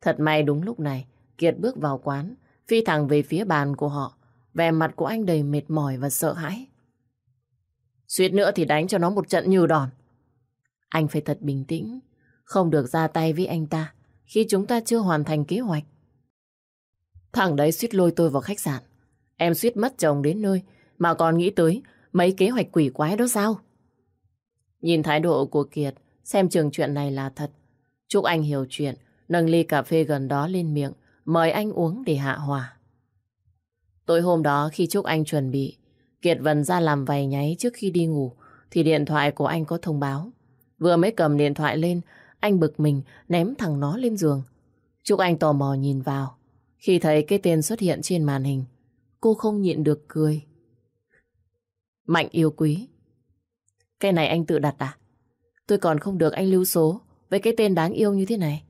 Speaker 1: Thật may đúng lúc này, Kiệt bước vào quán, phi thẳng về phía bàn của họ. Vẻ mặt của anh đầy mệt mỏi và sợ hãi. Suýt nữa thì đánh cho nó một trận như đòn. Anh phải thật bình tĩnh, không được ra tay với anh ta khi chúng ta chưa hoàn thành kế hoạch. Thằng đấy suýt lôi tôi vào khách sạn. Em suýt mất chồng đến nơi mà còn nghĩ tới mấy kế hoạch quỷ quái đó sao? Nhìn thái độ của Kiệt, xem trường chuyện này là thật. Chúc anh hiểu chuyện, nâng ly cà phê gần đó lên miệng, mời anh uống để hạ hòa. Tối hôm đó khi Trúc Anh chuẩn bị, Kiệt Vân ra làm vài nháy trước khi đi ngủ, thì điện thoại của anh có thông báo. Vừa mới cầm điện thoại lên, anh bực mình ném thằng nó lên giường. Trúc Anh tò mò nhìn vào. Khi thấy cái tên xuất hiện trên màn hình, cô không nhịn được cười. Mạnh yêu quý. Cái này anh tự đặt à? Tôi còn không được anh lưu số với cái tên đáng yêu như thế này.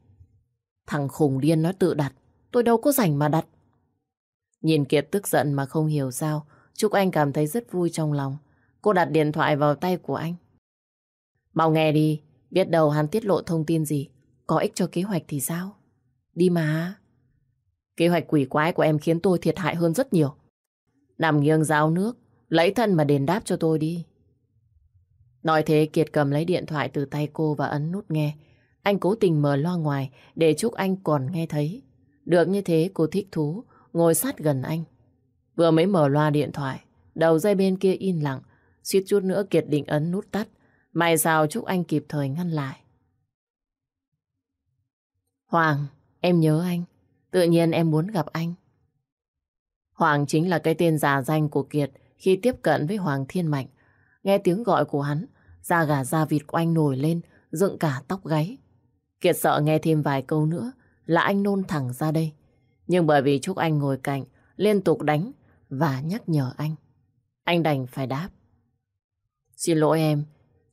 Speaker 1: Thằng khùng điên nó tự đặt, tôi đâu có rảnh mà đặt. Nhìn Kiệt tức giận mà không hiểu sao, Trúc Anh cảm thấy rất vui trong lòng. Cô đặt điện thoại vào tay của anh. Mau nghe đi, biết đâu hắn tiết lộ thông tin gì, có ích cho kế hoạch thì sao? Đi mà. Kế hoạch quỷ quái của em khiến tôi thiệt hại hơn rất nhiều. Nằm nghiêng ráo nước, lấy thân mà đền đáp cho tôi đi. Nói thế Kiệt cầm lấy điện thoại từ tay cô và ấn nút nghe. Anh cố tình mở loa ngoài để chúc Anh còn nghe thấy. Được như thế cô thích thú, ngồi sát gần anh. Vừa mới mở loa điện thoại, đầu dây bên kia in lặng, suýt chút nữa Kiệt định ấn nút tắt. May sao Trúc Anh kịp thời ngăn lại. Hoàng, em nhớ anh. Tự nhiên em muốn gặp anh. Hoàng chính là cái tên giả danh của Kiệt khi tiếp cận với Hoàng Thiên Mạnh. Nghe tiếng gọi của hắn, da gà da vịt của anh nổi lên, dựng cả tóc gáy. Kiệt sợ nghe thêm vài câu nữa là anh nôn thẳng ra đây. Nhưng bởi vì Trúc Anh ngồi cạnh, liên tục đánh và nhắc nhở anh. Anh đành phải đáp. Xin lỗi em,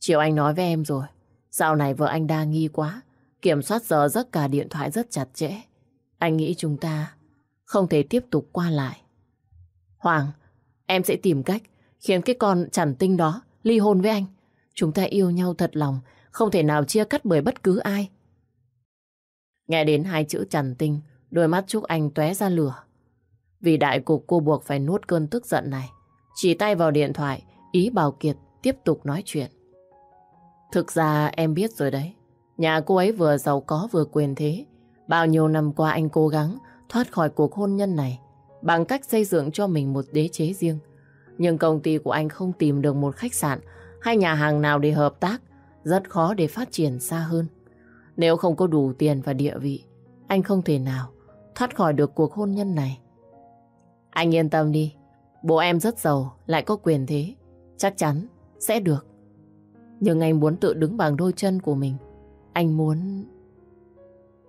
Speaker 1: chiều anh nói với em rồi. Dạo này vợ anh đa nghi quá, kiểm soát giờ giấc cả điện thoại rất chặt chẽ. Anh nghĩ chúng ta không thể tiếp tục qua lại. Hoàng, em sẽ tìm cách khiến cái con chằn tinh đó ly hôn với anh. Chúng ta yêu nhau thật lòng, không thể nào chia cắt bởi bất cứ ai. Nghe đến hai chữ chằn tinh, đôi mắt Trúc Anh tóe ra lửa. Vì đại cục cô buộc phải nuốt cơn tức giận này. Chỉ tay vào điện thoại, ý bảo Kiệt tiếp tục nói chuyện. Thực ra em biết rồi đấy. Nhà cô ấy vừa giàu có vừa quyền thế. Bao nhiêu năm qua anh cố gắng thoát khỏi cuộc hôn nhân này bằng cách xây dựng cho mình một đế chế riêng. Nhưng công ty của anh không tìm được một khách sạn hay nhà hàng nào để hợp tác, rất khó để phát triển xa hơn. Nếu không có đủ tiền và địa vị, anh không thể nào thoát khỏi được cuộc hôn nhân này. Anh yên tâm đi, bố em rất giàu, lại có quyền thế, chắc chắn sẽ được. Nhưng anh muốn tự đứng bằng đôi chân của mình. Anh muốn...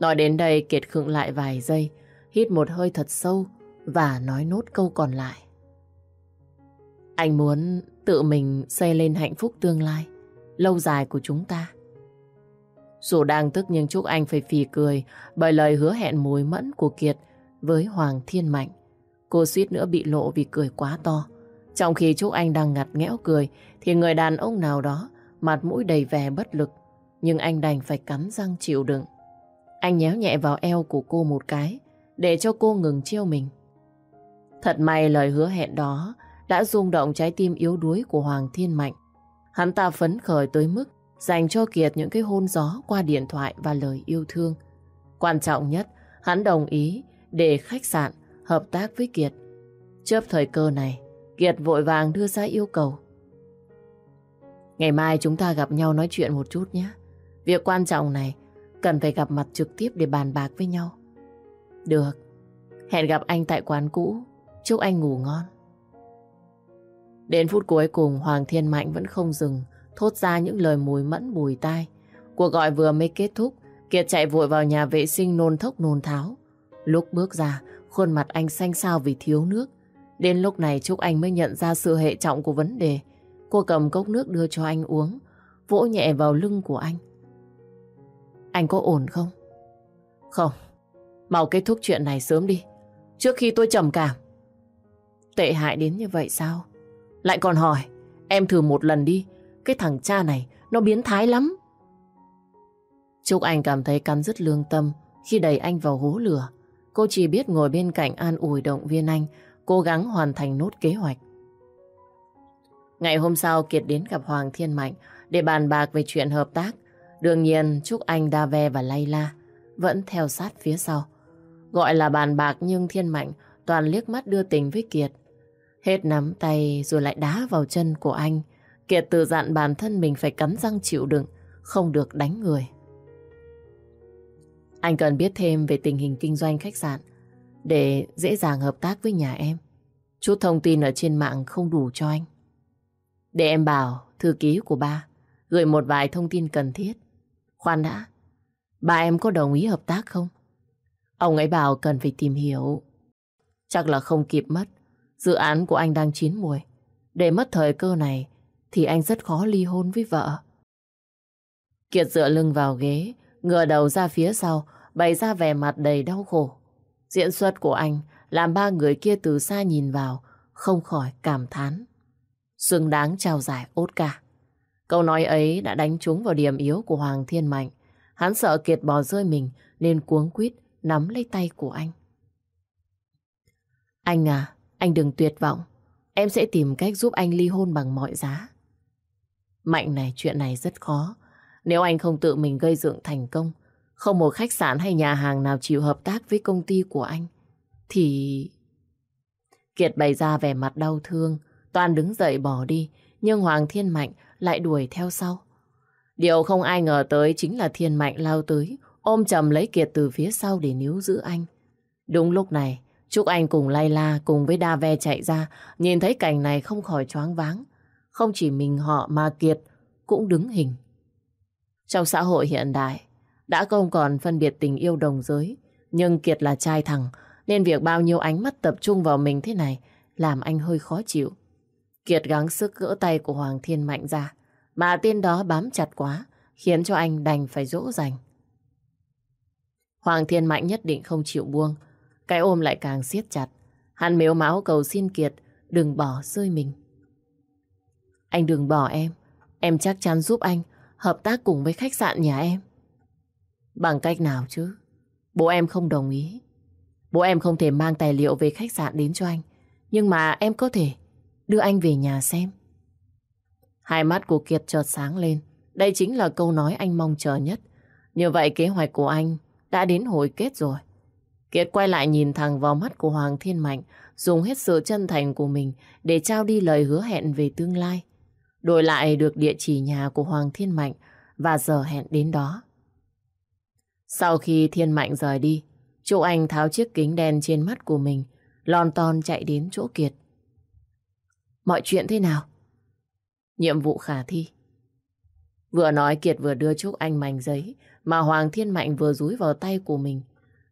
Speaker 1: Nói đến đây Kiệt khựng lại vài giây, hít một hơi thật sâu và nói nốt câu còn lại. Anh muốn tự mình xây lên hạnh phúc tương lai, lâu dài của chúng ta. Dù đang tức nhưng chúc anh phải phì cười bởi lời hứa hẹn mối mẫn của Kiệt với Hoàng Thiên Mạnh. Cô suýt nữa bị lộ vì cười quá to. Trong khi Trúc Anh đang ngặt nghẽo cười thì người đàn ông nào đó mặt mũi đầy vẻ bất lực nhưng anh đành phải cắn răng chịu đựng. Anh nhéo nhẹ vào eo của cô một cái để cho cô ngừng trêu mình. Thật may lời hứa hẹn đó đã rung động trái tim yếu đuối của Hoàng Thiên Mạnh. Hắn ta phấn khởi tới mức dành cho Kiệt những cái hôn gió qua điện thoại và lời yêu thương. Quan trọng nhất, hắn đồng ý để khách sạn hợp tác với Kiệt. Chớp thời cơ này, Kiệt vội vàng đưa ra yêu cầu. Ngày mai chúng ta gặp nhau nói chuyện một chút nhé. Việc quan trọng này cần phải gặp mặt trực tiếp để bàn bạc với nhau. Được, hẹn gặp anh tại quán cũ. Chúc anh ngủ ngon. Đến phút cuối cùng Hoàng Thiên Mạnh vẫn không dừng, thốt ra những lời mùi mẫn bùi tai. Cuộc gọi vừa mới kết thúc, Kiệt chạy vội vào nhà vệ sinh nôn thốc nôn tháo. Lúc bước ra, khuôn mặt anh xanh xao vì thiếu nước. Đến lúc này Trúc Anh mới nhận ra sự hệ trọng của vấn đề. Cô cầm cốc nước đưa cho anh uống, vỗ nhẹ vào lưng của anh. Anh có ổn không? Không, mau kết thúc chuyện này sớm đi, trước khi tôi trầm cảm. Tệ hại đến như vậy sao? Lại còn hỏi, em thử một lần đi, cái thằng cha này nó biến thái lắm. Trúc Anh cảm thấy cắn rứt lương tâm khi đẩy anh vào hố lửa. Cô chỉ biết ngồi bên cạnh an ủi động viên anh, cố gắng hoàn thành nốt kế hoạch. Ngày hôm sau Kiệt đến gặp Hoàng Thiên Mạnh để bàn bạc về chuyện hợp tác. Đương nhiên Trúc Anh, Đa Ve và Layla vẫn theo sát phía sau. Gọi là bàn bạc nhưng Thiên Mạnh toàn liếc mắt đưa tình với Kiệt. Hết nắm tay rồi lại đá vào chân của anh. Kiệt tự dặn bản thân mình phải cắn răng chịu đựng, không được đánh người. Anh cần biết thêm về tình hình kinh doanh khách sạn để dễ dàng hợp tác với nhà em. Chút thông tin ở trên mạng không đủ cho anh. Để em bảo thư ký của ba gửi một vài thông tin cần thiết. Khoan đã, ba em có đồng ý hợp tác không? Ông ấy bảo cần phải tìm hiểu. Chắc là không kịp mất. Dự án của anh đang chín mùi. Để mất thời cơ này thì anh rất khó ly hôn với vợ. Kiệt dựa lưng vào ghế, ngửa đầu ra phía sau, bày ra vẻ mặt đầy đau khổ. Diễn xuất của anh làm ba người kia từ xa nhìn vào, không khỏi cảm thán. Xứng đáng trao giải Oscar. Câu nói ấy đã đánh trúng vào điểm yếu của Hoàng Thiên Mạnh. Hắn sợ Kiệt bỏ rơi mình nên cuống quýt nắm lấy tay của anh. Anh à, anh đừng tuyệt vọng. Em sẽ tìm cách giúp anh ly hôn bằng mọi giá. Mạnh này, chuyện này rất khó. Nếu anh không tự mình gây dựng thành công, không một khách sạn hay nhà hàng nào chịu hợp tác với công ty của anh, thì... Kiệt bày ra vẻ mặt đau thương, Toàn đứng dậy bỏ đi, nhưng Hoàng Thiên Mạnh lại đuổi theo sau. Điều không ai ngờ tới chính là Thiên Mạnh lao tới, ôm chầm lấy Kiệt từ phía sau để níu giữ anh. Đúng lúc này, Trúc Anh cùng Lay La cùng với Đa Ve chạy ra, nhìn thấy cảnh này không khỏi choáng váng. Không chỉ mình họ mà Kiệt cũng đứng hình. Trong xã hội hiện đại, đã không còn phân biệt tình yêu đồng giới, nhưng Kiệt là trai thẳng, nên việc bao nhiêu ánh mắt tập trung vào mình thế này làm anh hơi khó chịu. Kiệt gắng sức gỡ tay của Hoàng Thiên Mạnh ra, mà tên đó bám chặt quá, khiến cho anh đành phải dỗ dành. Hoàng Thiên Mạnh nhất định không chịu buông, cái ôm lại càng siết chặt. Hắn mếu máu cầu xin Kiệt đừng bỏ rơi mình. Anh đừng bỏ em, em chắc chắn giúp anh hợp tác cùng với khách sạn nhà em. Bằng cách nào chứ? Bố em không đồng ý. Bố em không thể mang tài liệu về khách sạn đến cho anh. Nhưng mà em có thể đưa anh về nhà xem. Hai mắt của Kiệt chợt sáng lên. Đây chính là câu nói anh mong chờ nhất. Như vậy kế hoạch của anh đã đến hồi kết rồi. Kiệt quay lại nhìn thẳng vào mắt của Hoàng Thiên Mạnh, dùng hết sự chân thành của mình để trao đi lời hứa hẹn về tương lai. Đổi lại được địa chỉ nhà của Hoàng Thiên Mạnh và giờ hẹn đến đó. Sau khi Thiên Mạnh rời đi, Chu Anh tháo chiếc kính đen trên mắt của mình, lon ton chạy đến chỗ Kiệt. Mọi chuyện thế nào? Nhiệm vụ khả thi. Vừa nói Kiệt vừa đưa Trúc Anh mảnh giấy mà Hoàng Thiên Mạnh vừa rúi vào tay của mình.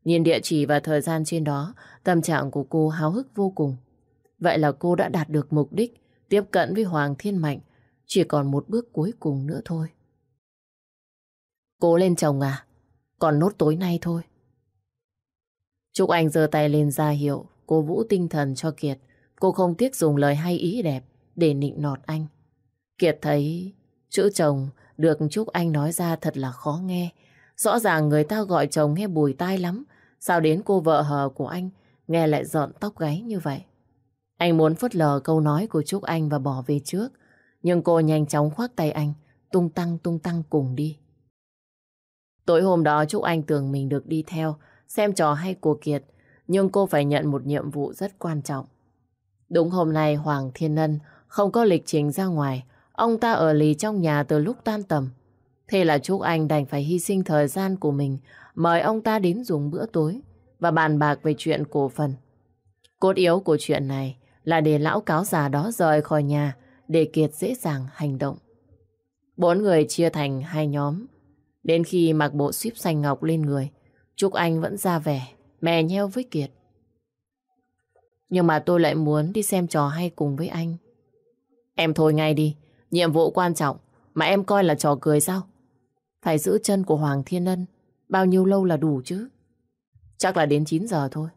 Speaker 1: Nhìn địa chỉ và thời gian trên đó, tâm trạng của cô háo hức vô cùng. Vậy là cô đã đạt được mục đích tiếp cận với Hoàng Thiên Mạnh. Chỉ còn một bước cuối cùng nữa thôi. Cố lên chồng à, còn nốt tối nay thôi. Trúc Anh giơ tay lên ra hiệu, cô vũ tinh thần cho Kiệt. Cô không tiếc dùng lời hay ý đẹp để nịnh nọt anh. Kiệt thấy chữ chồng được Trúc Anh nói ra thật là khó nghe. Rõ ràng người ta gọi chồng nghe bùi tai lắm, Sao đến cô vợ hờ của anh nghe lại dọn tóc gáy như vậy? Anh muốn phớt lờ câu nói của Trúc Anh và bỏ về trước. Nhưng cô nhanh chóng khoác tay anh, tung tăng tung tăng cùng đi. Tối hôm đó Trúc Anh tưởng mình được đi theo, xem trò hay của Kiệt, nhưng cô phải nhận một nhiệm vụ rất quan trọng. Đúng hôm nay Hoàng Thiên Ân không có lịch trình ra ngoài, ông ta ở lì trong nhà từ lúc tan tầm. Thế là Trúc Anh đành phải hy sinh thời gian của mình, mời ông ta đến dùng bữa tối và bàn bạc về chuyện cổ phần. Cốt yếu của chuyện này là để lão cáo già đó rời khỏi nhà để Kiệt dễ dàng hành động. Bốn người chia thành hai nhóm. Đến khi mặc bộ xíp xanh ngọc lên người, Trúc Anh vẫn ra vẻ, mè nheo với Kiệt. Nhưng mà tôi lại muốn đi xem trò hay cùng với anh. Em thôi ngay đi, nhiệm vụ quan trọng mà em coi là trò cười sao? Phải giữ chân của Hoàng Thiên Ân, bao nhiêu lâu là đủ chứ? Chắc là đến 9 giờ thôi.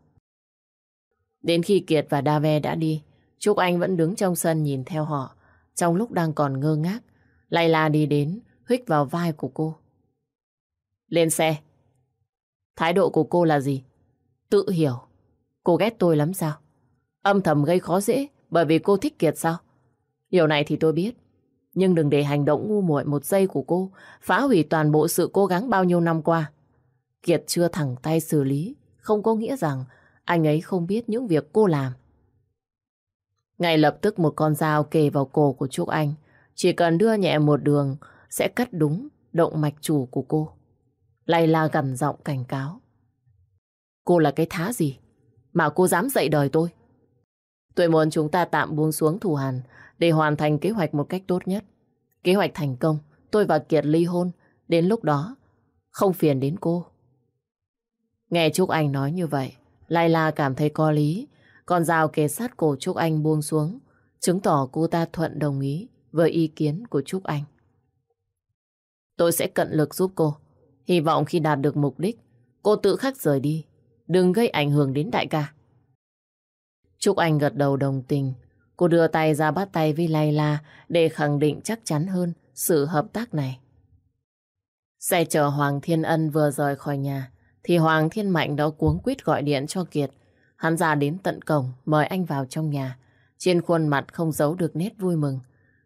Speaker 1: Đến khi Kiệt và Đa đã đi, Trúc Anh vẫn đứng trong sân nhìn theo họ. Trong lúc đang còn ngơ ngác, Layla đi đến, huých vào vai của cô. Lên xe. Thái độ của cô là gì? Tự hiểu. Cô ghét tôi lắm sao? Âm thầm gây khó dễ bởi vì cô thích Kiệt sao? Điều này thì tôi biết. Nhưng đừng để hành động ngu muội một giây của cô phá hủy toàn bộ sự cố gắng bao nhiêu năm qua. Kiệt chưa thẳng tay xử lý, không có nghĩa rằng anh ấy không biết những việc cô làm. Ngay lập tức một con dao kề vào cổ của Trúc Anh. Chỉ cần đưa nhẹ một đường sẽ cắt đúng động mạch chủ của cô. Lay la gằn giọng cảnh cáo. Cô là cái thá gì mà cô dám dạy đời tôi? Tôi muốn chúng ta tạm buông xuống thù hằn để hoàn thành kế hoạch một cách tốt nhất. Kế hoạch thành công, tôi và Kiệt ly hôn. Đến lúc đó, không phiền đến cô. Nghe Trúc Anh nói như vậy, Layla cảm thấy có lý. Còn rào kề sát cổ Trúc Anh buông xuống, chứng tỏ cô ta thuận đồng ý với ý kiến của Trúc Anh. Tôi sẽ cận lực giúp cô. Hy vọng khi đạt được mục đích, cô tự khắc rời đi. Đừng gây ảnh hưởng đến đại ca. Trúc Anh gật đầu đồng tình. Cô đưa tay ra bắt tay với Layla để khẳng định chắc chắn hơn sự hợp tác này. Xe chở Hoàng Thiên Ân vừa rời khỏi nhà thì Hoàng Thiên Mạnh đã cuống quýt gọi điện cho Kiệt. Hắn ra đến tận cổng mời anh vào trong nhà. Trên khuôn mặt không giấu được nét vui mừng.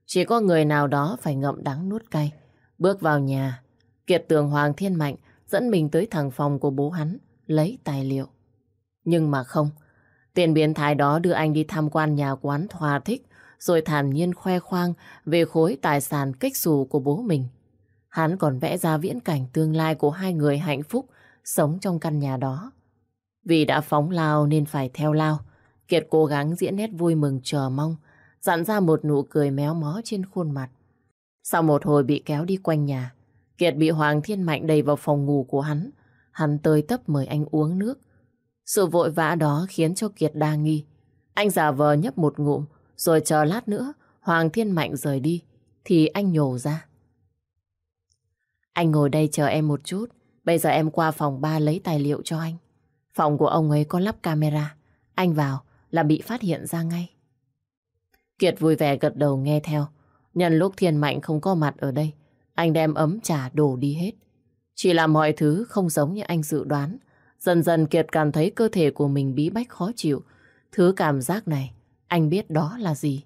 Speaker 1: Chỉ có người nào đó phải ngậm đắng nuốt cay. Bước vào nhà, Kiệt tưởng Hoàng Thiên Mạnh dẫn mình tới thẳng phòng của bố hắn lấy tài liệu. Nhưng mà không, tiền biến thái đó đưa anh đi tham quan nhà quán thỏa thích rồi thản nhiên khoe khoang về khối tài sản kích xù của bố mình. Hắn còn vẽ ra viễn cảnh tương lai của hai người hạnh phúc sống trong căn nhà đó. Vì đã phóng lao nên phải theo lao. Kiệt cố gắng diễn nét vui mừng chờ mong, dặn ra một nụ cười méo mó trên khuôn mặt. Sau một hồi bị kéo đi quanh nhà, Kiệt bị Hoàng Thiên Mạnh đẩy vào phòng ngủ của hắn. Hắn tơi tấp mời anh uống nước. Sự vội vã đó khiến cho Kiệt đa nghi. Anh giả vờ nhấp một ngụm, rồi chờ lát nữa Hoàng Thiên Mạnh rời đi, thì anh nhổ ra. Anh ngồi đây chờ em một chút, Bây giờ em qua phòng 3 lấy tài liệu cho anh. Phòng của ông ấy có lắp camera. Anh vào là bị phát hiện ra ngay. Kiệt vui vẻ gật đầu nghe theo. Nhân lúc Thiên Mạnh không có mặt ở đây, anh đem ấm trà đổ đi hết. Chỉ là mọi thứ không giống như anh dự đoán. Dần dần Kiệt cảm thấy cơ thể của mình bí bách khó chịu. Thứ cảm giác này, anh biết đó là gì.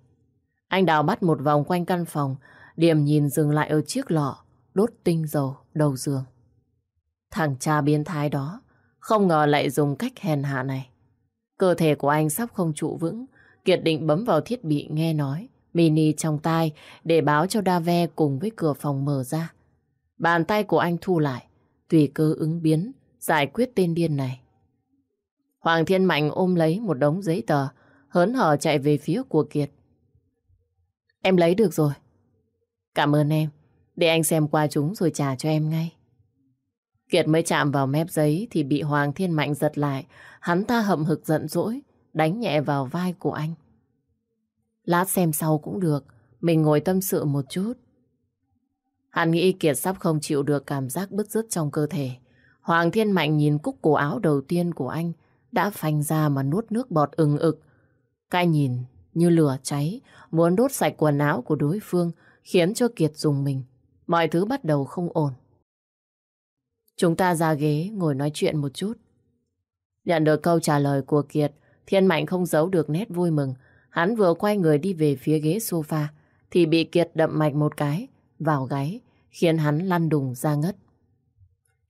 Speaker 1: Anh đào bắt một vòng quanh căn phòng, điểm nhìn dừng lại ở chiếc lọ, đốt tinh dầu đầu giường. Thằng cha biến thái đó không ngờ lại dùng cách hèn hạ này. Cơ thể của anh sắp không trụ vững. Kiệt định bấm vào thiết bị nghe nói mini trong tai để báo cho Dave cùng với cửa phòng mở ra. Bàn tay của anh thu lại, tùy cơ ứng biến, giải quyết tên điên này. Hoàng Thiên Mạnh ôm lấy một đống giấy tờ, hớn hở chạy về phía của Kiệt. Em lấy được rồi. Cảm ơn em, để anh xem qua chúng rồi trả cho em ngay. Kiệt mới chạm vào mép giấy thì bị Hoàng Thiên Mạnh giật lại. Hắn ta hậm hực giận dỗi, đánh nhẹ vào vai của anh. Lát xem sau cũng được, mình ngồi tâm sự một chút. Hắn nghĩ Kiệt sắp không chịu được cảm giác bứt rứt trong cơ thể. Hoàng Thiên Mạnh nhìn cúc cổ áo đầu tiên của anh đã phanh ra mà nuốt nước bọt ừng ực. Cái nhìn như lửa cháy, muốn đốt sạch quần áo của đối phương khiến cho Kiệt dùng mình. Mọi thứ bắt đầu không ổn. Chúng ta ra ghế ngồi nói chuyện một chút. Nhận được câu trả lời của Kiệt, Thiên Mạnh không giấu được nét vui mừng. Hắn vừa quay người đi về phía ghế sofa, thì bị Kiệt đậm mạch một cái vào gáy, khiến hắn lăn đùng ra ngất.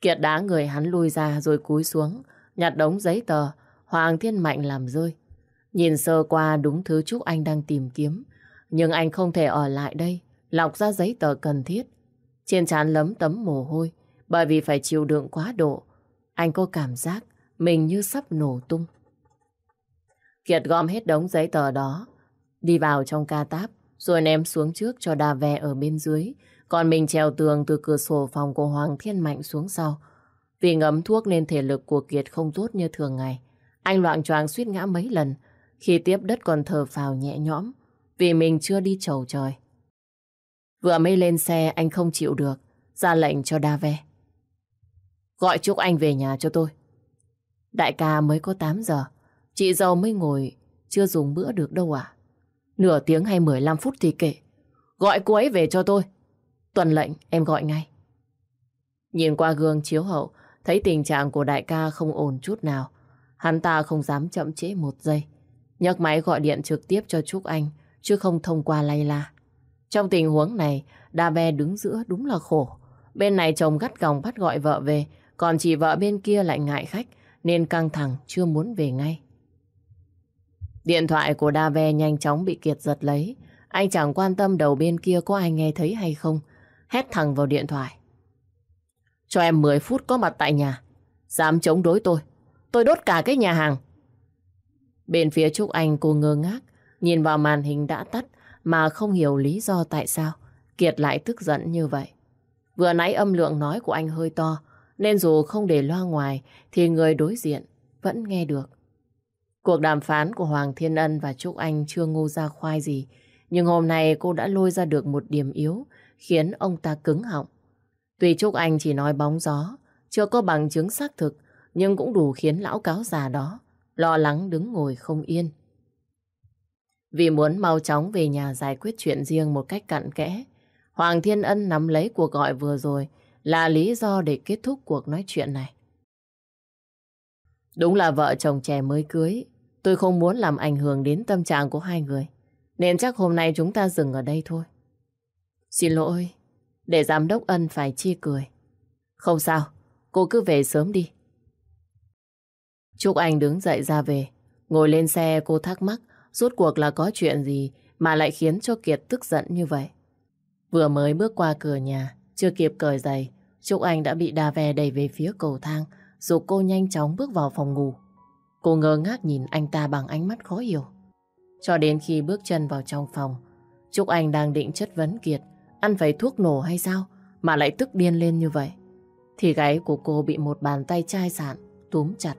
Speaker 1: Kiệt đá người hắn lui ra rồi cúi xuống, nhặt đống giấy tờ, Hoàng Thiên Mạnh làm rơi. Nhìn sơ qua đúng thứ Trúc Anh đang tìm kiếm, nhưng anh không thể ở lại đây, lọc ra giấy tờ cần thiết. Trên trán lấm tấm mồ hôi, bởi vì phải chịu đựng quá độ. Anh có cảm giác mình như sắp nổ tung. Kiệt gom hết đống giấy tờ đó, đi vào trong ca táp, rồi ném xuống trước cho đà ve ở bên dưới, còn mình trèo tường từ cửa sổ phòng của Hoàng Thiên Mạnh xuống sau. Vì ngấm thuốc nên thể lực của Kiệt không tốt như thường ngày. Anh loạn choạng suýt ngã mấy lần, khi tiếp đất còn thở phào nhẹ nhõm, vì mình chưa đi trầu trời. Vừa mới lên xe anh không chịu được, ra lệnh cho đa ve. Gọi Trúc Anh về nhà cho tôi. Đại ca mới có 8 giờ, chị dâu mới ngồi, chưa dùng bữa được đâu à. Nửa tiếng hay 15 phút thì kệ. Gọi cô ấy về cho tôi. Tuần lệnh em gọi ngay. Nhìn qua gương chiếu hậu, thấy tình trạng của đại ca không ổn chút nào. Hắn ta không dám chậm trễ một giây. nhấc máy gọi điện trực tiếp cho Trúc Anh, chứ không thông qua lay la. Trong tình huống này, Đa bè đứng giữa đúng là khổ. Bên này chồng gắt gỏng bắt gọi vợ về, còn chị vợ bên kia lại ngại khách, nên căng thẳng chưa muốn về ngay. Điện thoại của Đa Ve nhanh chóng bị Kiệt giật lấy. Anh chẳng quan tâm đầu bên kia có ai nghe thấy hay không. Hét thẳng vào điện thoại. Cho em 10 phút có mặt tại nhà. Dám chống đối tôi. Tôi đốt cả cái nhà hàng. Bên phía Trúc Anh cô ngơ ngác. Nhìn vào màn hình đã tắt mà không hiểu lý do tại sao, Kiệt lại tức giận như vậy. Vừa nãy âm lượng nói của anh hơi to, nên dù không để loa ngoài thì người đối diện vẫn nghe được. Cuộc đàm phán của Hoàng Thiên Ân và Trúc Anh chưa ngu ra khoai gì, nhưng hôm nay cô đã lôi ra được một điểm yếu khiến ông ta cứng họng. Tuy Trúc Anh chỉ nói bóng gió chưa có bằng chứng xác thực nhưng cũng đủ khiến lão cáo già đó lo lắng đứng ngồi không yên. Vì muốn mau chóng về nhà giải quyết chuyện riêng một cách cặn kẽ, Hoàng Thiên Ân nắm lấy cuộc gọi vừa rồi là lý do để kết thúc cuộc nói chuyện này. Đúng là vợ chồng trẻ mới cưới, tôi không muốn làm ảnh hưởng đến tâm trạng của hai người, nên chắc hôm nay chúng ta dừng ở đây thôi. Xin lỗi, để giám đốc Ân phải chia cười. Không sao, cô cứ về sớm đi. Trúc Anh đứng dậy ra về, ngồi lên xe cô thắc mắc Rốt cuộc là có chuyện gì mà lại khiến cho Kiệt tức giận như vậy? Vừa mới bước qua cửa nhà, chưa kịp cởi giày, Trúc Anh đã bị đà ve đẩy về phía cầu thang, rồi cô nhanh chóng bước vào phòng ngủ. Cô ngơ ngác nhìn anh ta bằng ánh mắt khó hiểu. Cho đến khi bước chân vào trong phòng, Trúc Anh đang định chất vấn Kiệt, ăn phải thuốc nổ hay sao mà lại tức điên lên như vậy. Thì gáy của cô bị một bàn tay chai sạn túm chặt.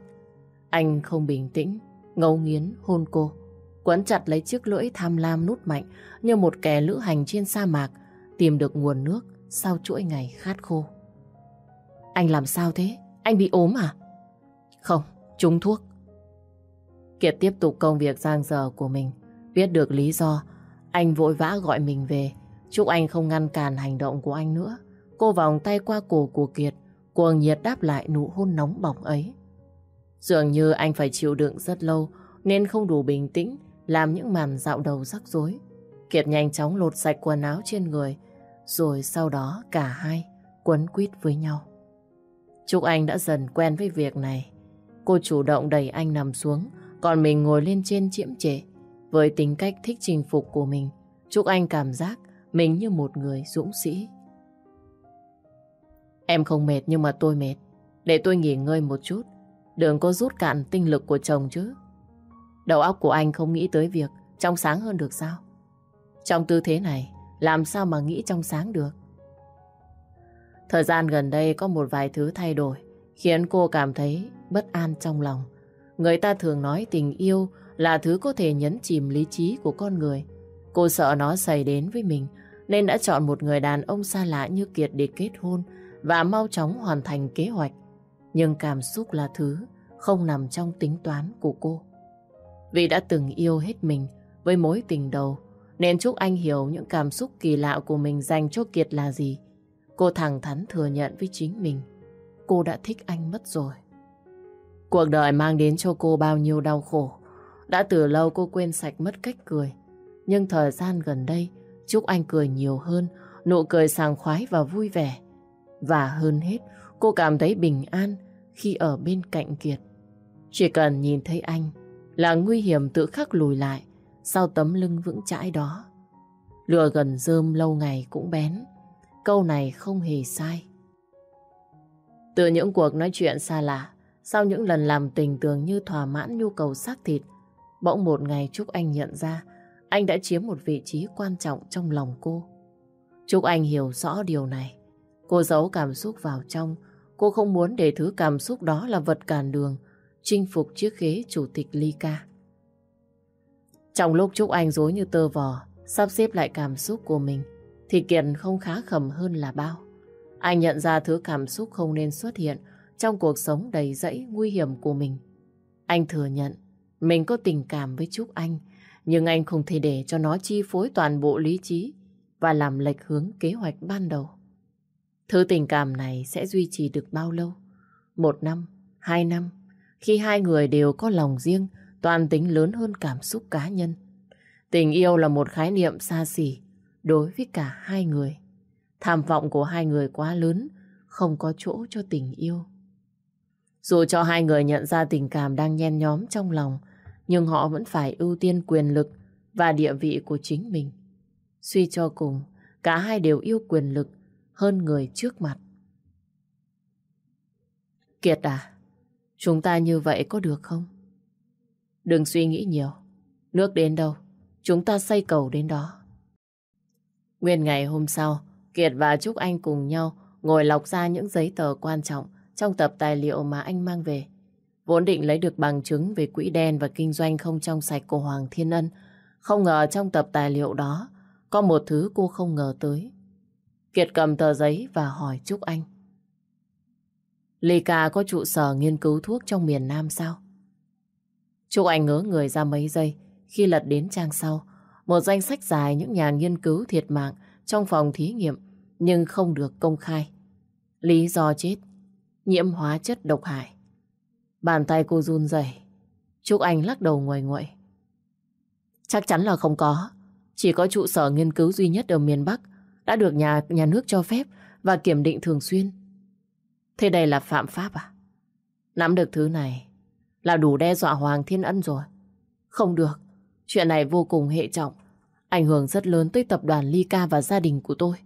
Speaker 1: Anh không bình tĩnh, ngấu nghiến hôn cô quấn chặt lấy chiếc lưỡi tham lam nút mạnh như một kẻ lữ hành trên sa mạc tìm được nguồn nước sau chuỗi ngày khát khô. Anh làm sao thế? Anh bị ốm à? Không, trúng thuốc. Kiệt tiếp tục công việc giang dở của mình. Biết được lý do, anh vội vã gọi mình về. Chúc anh không ngăn cản hành động của anh nữa. Cô vòng tay qua cổ của Kiệt, cuồng nhiệt đáp lại nụ hôn nóng bỏng ấy. Dường như anh phải chịu đựng rất lâu nên không đủ bình tĩnh làm những màn dạo đầu rắc rối. Kiệt nhanh chóng lột sạch quần áo trên người, rồi sau đó cả hai quấn quýt với nhau. Trúc Anh đã dần quen với việc này. Cô chủ động đẩy anh nằm xuống, còn mình ngồi lên trên chiếm trệ. Với tính cách thích chinh phục của mình, Trúc Anh cảm giác mình như một người dũng sĩ. Em không mệt nhưng mà tôi mệt. Để tôi nghỉ ngơi một chút. Đừng có rút cạn tinh lực của chồng chứ. Đầu óc của anh không nghĩ tới việc trong sáng hơn được sao? Trong tư thế này, làm sao mà nghĩ trong sáng được? Thời gian gần đây có một vài thứ thay đổi, khiến cô cảm thấy bất an trong lòng. Người ta thường nói tình yêu là thứ có thể nhấn chìm lý trí của con người. Cô sợ nó xảy đến với mình, nên đã chọn một người đàn ông xa lạ như Kiệt để kết hôn và mau chóng hoàn thành kế hoạch. Nhưng cảm xúc là thứ không nằm trong tính toán của cô. Vì đã từng yêu hết mình với mối tình đầu, nên chúc anh hiểu những cảm xúc kỳ lạ của mình dành cho Kiệt là gì. Cô thẳng thắn thừa nhận với chính mình. Cô đã thích anh mất rồi. Cuộc đời mang đến cho cô bao nhiêu đau khổ. Đã từ lâu cô quên sạch mất cách cười. Nhưng thời gian gần đây, Trúc Anh cười nhiều hơn, nụ cười sàng khoái và vui vẻ. Và hơn hết, cô cảm thấy bình an khi ở bên cạnh Kiệt. Chỉ cần nhìn thấy anh là nguy hiểm tự khắc lùi lại sau tấm lưng vững chãi đó. Lừa gần rơm lâu ngày cũng bén. Câu này không hề sai. Từ những cuộc nói chuyện xa lạ, sau những lần làm tình tưởng như thỏa mãn nhu cầu xác thịt, bỗng một ngày Trúc Anh nhận ra anh đã chiếm một vị trí quan trọng trong lòng cô. Trúc Anh hiểu rõ điều này. Cô giấu cảm xúc vào trong. Cô không muốn để thứ cảm xúc đó là vật cản đường, chinh phục chiếc ghế chủ tịch Ly Ca. Trong lúc Trúc Anh dối như tơ vò, sắp xếp lại cảm xúc của mình, thì Kiệt không khá khẩm hơn là bao. Anh nhận ra thứ cảm xúc không nên xuất hiện trong cuộc sống đầy rẫy nguy hiểm của mình. Anh thừa nhận mình có tình cảm với Trúc Anh, nhưng anh không thể để cho nó chi phối toàn bộ lý trí và làm lệch hướng kế hoạch ban đầu. Thứ tình cảm này sẽ duy trì được bao lâu? Một năm, hai năm, khi hai người đều có lòng riêng, toàn tính lớn hơn cảm xúc cá nhân. Tình yêu là một khái niệm xa xỉ đối với cả hai người. Tham vọng của hai người quá lớn, không có chỗ cho tình yêu. Dù cho hai người nhận ra tình cảm đang nhen nhóm trong lòng, nhưng họ vẫn phải ưu tiên quyền lực và địa vị của chính mình. Suy cho cùng, cả hai đều yêu quyền lực hơn người trước mặt. Kiệt à, chúng ta như vậy có được không? Đừng suy nghĩ nhiều. Nước đến đâu, chúng ta xây cầu đến đó. Nguyên ngày hôm sau, Kiệt và Trúc Anh cùng nhau ngồi lọc ra những giấy tờ quan trọng trong tập tài liệu mà anh mang về. Vốn định lấy được bằng chứng về quỹ đen và kinh doanh không trong sạch của Hoàng Thiên Ân. Không ngờ trong tập tài liệu đó có một thứ cô không ngờ tới. Kiệt cầm tờ giấy và hỏi Trúc Anh. Ly Ca có trụ sở nghiên cứu thuốc trong miền Nam sao? Trúc Anh ngớ người ra mấy giây khi lật đến trang sau. Một danh sách dài những nhà nghiên cứu thiệt mạng trong phòng thí nghiệm nhưng không được công khai. Lý do chết, nhiễm hóa chất độc hại. Bàn tay cô run rẩy. Trúc Anh lắc đầu ngoài ngoại. Chắc chắn là không có. Chỉ có trụ sở nghiên cứu duy nhất ở miền Bắc đã được nhà nhà nước cho phép và kiểm định thường xuyên. Thế đây là phạm pháp à? Nắm được thứ này là đủ đe dọa Hoàng Thiên Ân rồi. Không được. Chuyện này vô cùng hệ trọng. Ảnh hưởng rất lớn tới tập đoàn Ly Ca và gia đình của tôi.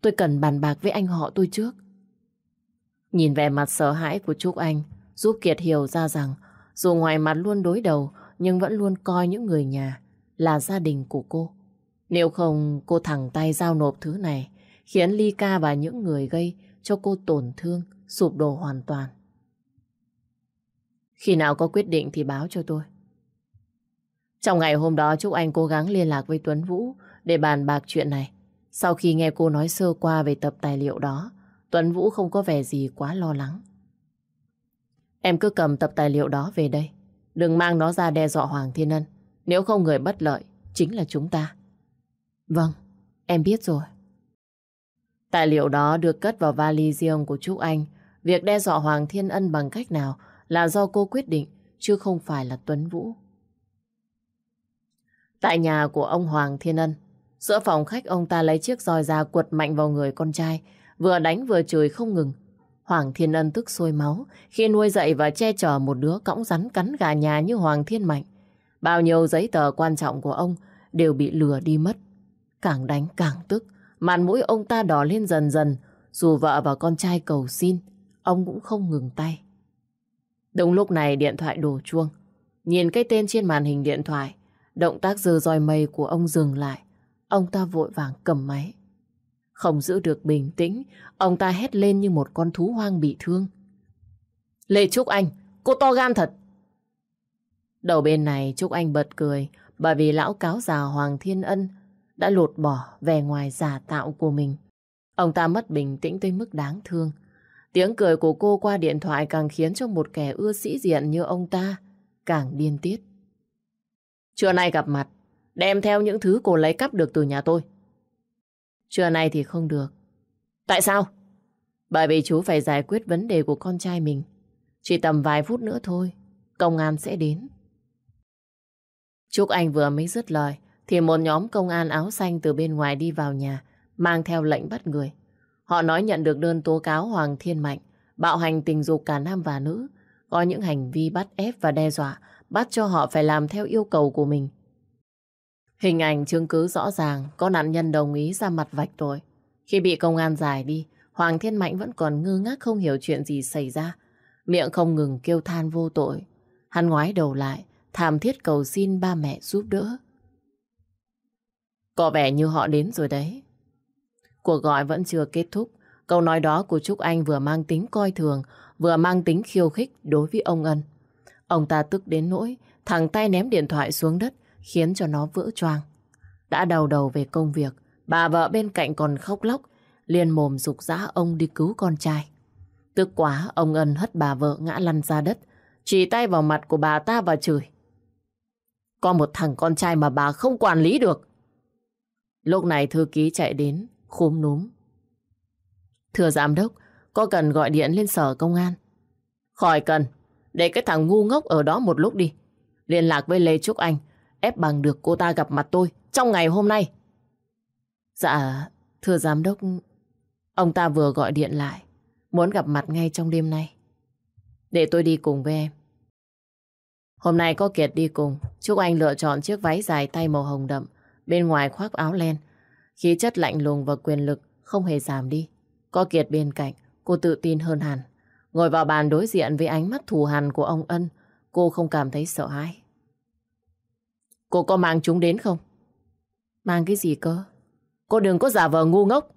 Speaker 1: Tôi cần bàn bạc với anh họ tôi trước. Nhìn vẻ mặt sợ hãi của Trúc Anh giúp Kiệt hiểu ra rằng dù ngoài mặt luôn đối đầu nhưng vẫn luôn coi những người nhà là gia đình của cô. Nếu không cô thẳng tay giao nộp thứ này khiến Ly Ca và những người gây cho cô tổn thương, sụp đổ hoàn toàn. Khi nào có quyết định thì báo cho tôi. Trong ngày hôm đó Trúc Anh cố gắng liên lạc với Tuấn Vũ để bàn bạc chuyện này. Sau khi nghe cô nói sơ qua về tập tài liệu đó, Tuấn Vũ không có vẻ gì quá lo lắng. Em cứ cầm tập tài liệu đó về đây. Đừng mang nó ra đe dọa Hoàng Thiên Ân. Nếu không người bất lợi, chính là chúng ta. Vâng, em biết rồi. Tài liệu đó được cất vào vali riêng của Trúc Anh. Việc đe dọa Hoàng Thiên Ân bằng cách nào là do cô quyết định, chứ không phải là Tuấn Vũ. Tại nhà của ông Hoàng Thiên Ân, giữa phòng khách ông ta lấy chiếc roi ra quật mạnh vào người con trai, vừa đánh vừa chửi không ngừng. Hoàng Thiên Ân tức sôi máu khi nuôi dạy và che chở một đứa cõng rắn cắn gà nhà như Hoàng Thiên Mạnh. Bao nhiêu giấy tờ quan trọng của ông đều bị lừa đi mất. Càng đánh càng tức, màn mũi ông ta đỏ lên dần dần, dù vợ và con trai cầu xin, ông cũng không ngừng tay. Đúng lúc này điện thoại đổ chuông. Nhìn cái tên trên màn hình điện thoại, động tác dơ roi mây của ông dừng lại. Ông ta vội vàng cầm máy. Không giữ được bình tĩnh, ông ta hét lên như một con thú hoang bị thương. Lê Trúc Anh, cô to gan thật. Đầu bên này Trúc Anh bật cười bởi vì lão cáo già Hoàng Thiên Ân đã lột bỏ vẻ ngoài giả tạo của mình. Ông ta mất bình tĩnh tới mức đáng thương. Tiếng cười của cô qua điện thoại càng khiến cho một kẻ ưa sĩ diện như ông ta càng điên tiết. Trưa nay gặp mặt, đem theo những thứ cô lấy cắp được từ nhà tôi. Trưa nay thì không được. Tại sao? Bởi vì chú phải giải quyết vấn đề của con trai mình. Chỉ tầm vài phút nữa thôi, công an sẽ đến. Trúc Anh vừa mới dứt lời, thì một nhóm công an áo xanh từ bên ngoài đi vào nhà, mang theo lệnh bắt người. Họ nói nhận được đơn tố cáo Hoàng Thiên Mạnh, bạo hành tình dục cả nam và nữ, có những hành vi bắt ép và đe dọa, bắt cho họ phải làm theo yêu cầu của mình. Hình ảnh chứng cứ rõ ràng, có nạn nhân đồng ý ra mặt vạch tội. Khi bị công an giải đi, Hoàng Thiên Mạnh vẫn còn ngơ ngác không hiểu chuyện gì xảy ra. Miệng không ngừng kêu than vô tội. Hắn ngoái đầu lại, thảm thiết cầu xin ba mẹ giúp đỡ. Có vẻ như họ đến rồi đấy. Cuộc gọi vẫn chưa kết thúc. Câu nói đó của Trúc Anh vừa mang tính coi thường, vừa mang tính khiêu khích đối với ông Ân. Ông ta tức đến nỗi, thẳng tay ném điện thoại xuống đất, khiến cho nó vỡ choang. Đã đầu đầu về công việc, bà vợ bên cạnh còn khóc lóc, liền mồm dục dã ông đi cứu con trai. Tức quá, ông Ân hất bà vợ ngã lăn ra đất, chỉ tay vào mặt của bà ta và chửi. Có một thằng con trai mà bà không quản lý được. Lúc này thư ký chạy đến, khúm núm. Thưa giám đốc, có cần gọi điện lên sở công an? Khỏi cần, để cái thằng ngu ngốc ở đó một lúc đi. Liên lạc với Lê Trúc Anh, ép bằng được cô ta gặp mặt tôi trong ngày hôm nay. Dạ, thưa giám đốc, ông ta vừa gọi điện lại, muốn gặp mặt ngay trong đêm nay. Để tôi đi cùng với em. Hôm nay có Kiệt đi cùng, Trúc Anh lựa chọn chiếc váy dài tay màu hồng đậm, bên ngoài khoác áo len. Khí chất lạnh lùng và quyền lực không hề giảm đi. Có Kiệt bên cạnh, cô tự tin hơn hẳn. Ngồi vào bàn đối diện với ánh mắt thù hằn của ông Ân, cô không cảm thấy sợ hãi. Cô có mang chúng đến không? Mang cái gì cơ? Cô đừng có giả vờ ngu ngốc.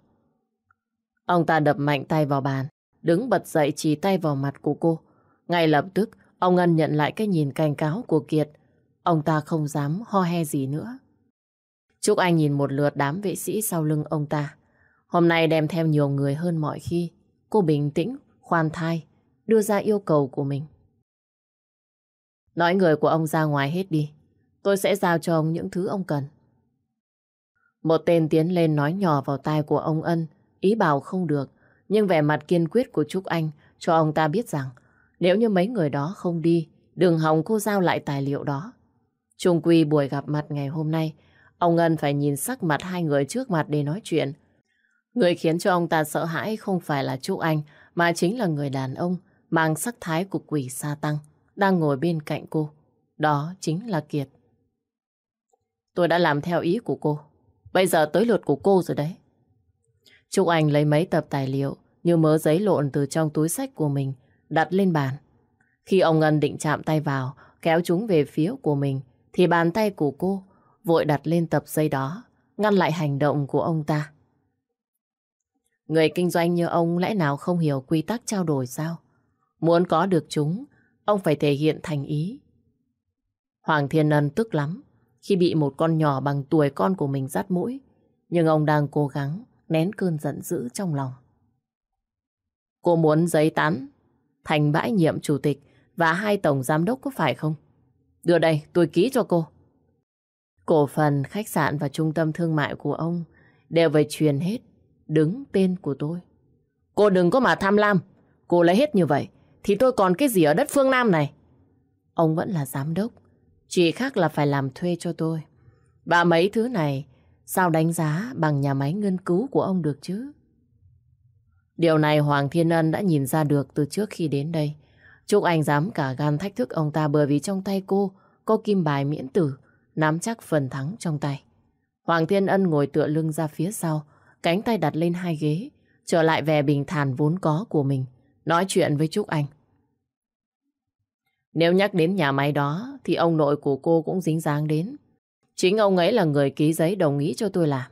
Speaker 1: Ông ta đập mạnh tay vào bàn, đứng bật dậy chỉ tay vào mặt của cô. Ngay lập tức, ông Ân nhận lại cái nhìn cảnh cáo của Kiệt. Ông ta không dám ho he gì nữa. Trúc Anh nhìn một lượt đám vệ sĩ sau lưng ông ta. Hôm nay đem theo nhiều người hơn mọi khi. Cô bình tĩnh, khoan thai, đưa ra yêu cầu của mình. Nói người của ông ra ngoài hết đi. Tôi sẽ giao cho ông những thứ ông cần. Một tên tiến lên nói nhỏ vào tai của ông Ân, ý bảo không được, nhưng vẻ mặt kiên quyết của Trúc Anh cho ông ta biết rằng nếu như mấy người đó không đi, đừng hòng cô giao lại tài liệu đó. Trung quy buổi gặp mặt ngày hôm nay, ông Ân phải nhìn sắc mặt hai người trước mặt để nói chuyện. Người khiến cho ông ta sợ hãi không phải là Trúc Anh, mà chính là người đàn ông mang sắc thái của quỷ sa tăng, đang ngồi bên cạnh cô. Đó chính là Kiệt. Tôi đã làm theo ý của cô. Bây giờ tới lượt của cô rồi đấy. Trúc Anh lấy mấy tập tài liệu như mớ giấy lộn từ trong túi sách của mình đặt lên bàn. Khi ông Ngân định chạm tay vào kéo chúng về phía của mình thì bàn tay của cô vội đặt lên tập giấy đó ngăn lại hành động của ông ta. Người kinh doanh như ông lẽ nào không hiểu quy tắc trao đổi sao? Muốn có được chúng, ông phải thể hiện thành ý. Hoàng Thiên Ân tức lắm khi bị một con nhỏ bằng tuổi con của mình dắt mũi. Nhưng ông đang cố gắng nén cơn giận dữ trong lòng. Cô muốn giấy tán thành bãi nhiệm chủ tịch và hai tổng giám đốc có phải không? Đưa đây, tôi ký cho cô. Cổ phần, khách sạn và trung tâm thương mại của ông đều phải truyền hết, đứng tên của tôi. Cô đừng có mà tham lam. Cô lấy hết như vậy, thì tôi còn cái gì ở đất phương Nam này? Ông vẫn là giám đốc, chỉ khác là phải làm thuê cho tôi. Và mấy thứ này, sao đánh giá bằng nhà máy nghiên cứu của ông được chứ? Điều này Hoàng Thiên Ân đã nhìn ra được từ trước khi đến đây. Chúc anh dám cả gan thách thức ông ta bởi vì trong tay cô có kim bài miễn tử, nắm chắc phần thắng trong tay. Hoàng Thiên Ân ngồi tựa lưng ra phía sau, cánh tay đặt lên hai ghế, trở lại vẻ bình thản vốn có của mình, nói chuyện với Trúc Anh. Nếu nhắc đến nhà máy đó thì ông nội của cô cũng dính dáng đến. Chính ông ấy là người ký giấy đồng ý cho tôi làm.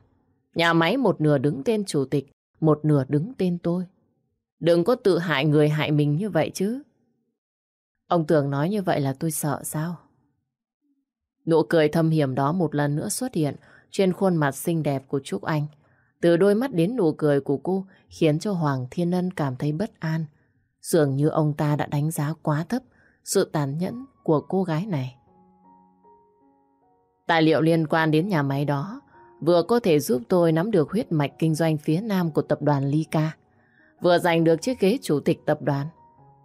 Speaker 1: Nhà máy một nửa đứng tên chủ tịch, một nửa đứng tên tôi. Đừng có tự hại người hại mình như vậy chứ. Ông tưởng nói như vậy là tôi sợ sao? Nụ cười thâm hiểm đó một lần nữa xuất hiện trên khuôn mặt xinh đẹp của Trúc Anh. Từ đôi mắt đến nụ cười của cô khiến cho Hoàng Thiên Ân cảm thấy bất an. Dường như ông ta đã đánh giá quá thấp sự tàn nhẫn của cô gái này. Tài liệu liên quan đến nhà máy đó vừa có thể giúp tôi nắm được huyết mạch kinh doanh phía nam của tập đoàn Lyca, vừa giành được chiếc ghế chủ tịch tập đoàn.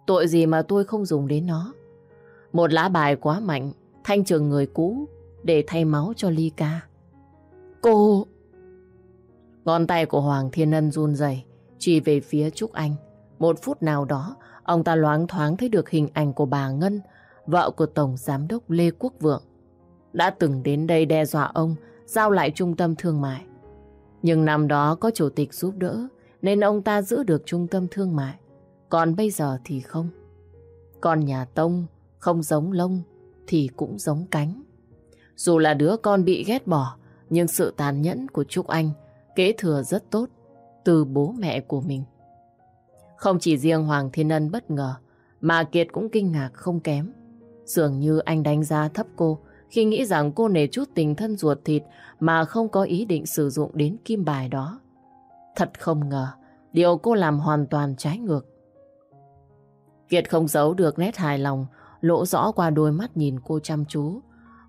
Speaker 1: Tội gì mà tôi không dùng đến nó. Một lá bài quá mạnh, thanh trường người cũ để thay máu cho Lyca. Cô... Ngón tay của Hoàng Thiên Ân run rẩy chỉ về phía Trúc Anh. Một phút nào đó, ông ta loáng thoáng thấy được hình ảnh của bà Ngân, vợ của Tổng Giám đốc Lê Quốc Vượng. Đã từng đến đây đe dọa ông, giao lại trung tâm thương mại. Nhưng năm đó có chủ tịch giúp đỡ, nên ông ta giữ được trung tâm thương mại. Còn bây giờ thì không. Con nhà Tông không giống lông thì cũng giống cánh. Dù là đứa con bị ghét bỏ, nhưng sự tàn nhẫn của Trúc Anh kế thừa rất tốt từ bố mẹ của mình. Không chỉ riêng Hoàng Thiên Ân bất ngờ, mà Kiệt cũng kinh ngạc không kém. Dường như anh đánh giá thấp cô khi nghĩ rằng cô nể chút tình thân ruột thịt mà không có ý định sử dụng đến kim bài đó. Thật không ngờ, điều cô làm hoàn toàn trái ngược. Kiệt không giấu được nét hài lòng, lỗ rõ qua đôi mắt nhìn cô chăm chú.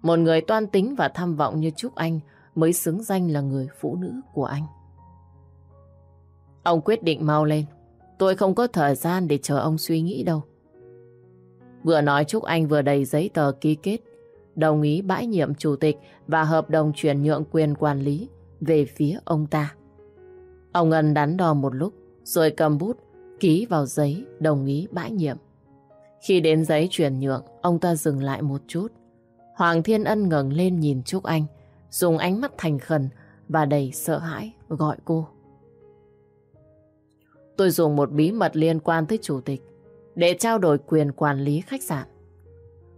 Speaker 1: Một người toan tính và tham vọng như Trúc Anh mới xứng danh là người phụ nữ của anh. Ông quyết định mau lên. Tôi không có thời gian để chờ ông suy nghĩ đâu. Vừa nói Trúc Anh vừa đầy giấy tờ ký kết, đồng ý bãi nhiệm chủ tịch và hợp đồng chuyển nhượng quyền quản lý về phía ông ta. Ông Ngân đắn đo một lúc, rồi cầm bút, ký vào giấy đồng ý bãi nhiệm. Khi đến giấy chuyển nhượng, ông ta dừng lại một chút. Hoàng Thiên Ân ngẩng lên nhìn Trúc Anh, dùng ánh mắt thành khẩn và đầy sợ hãi gọi cô. Tôi dùng một bí mật liên quan tới chủ tịch để trao đổi quyền quản lý khách sạn.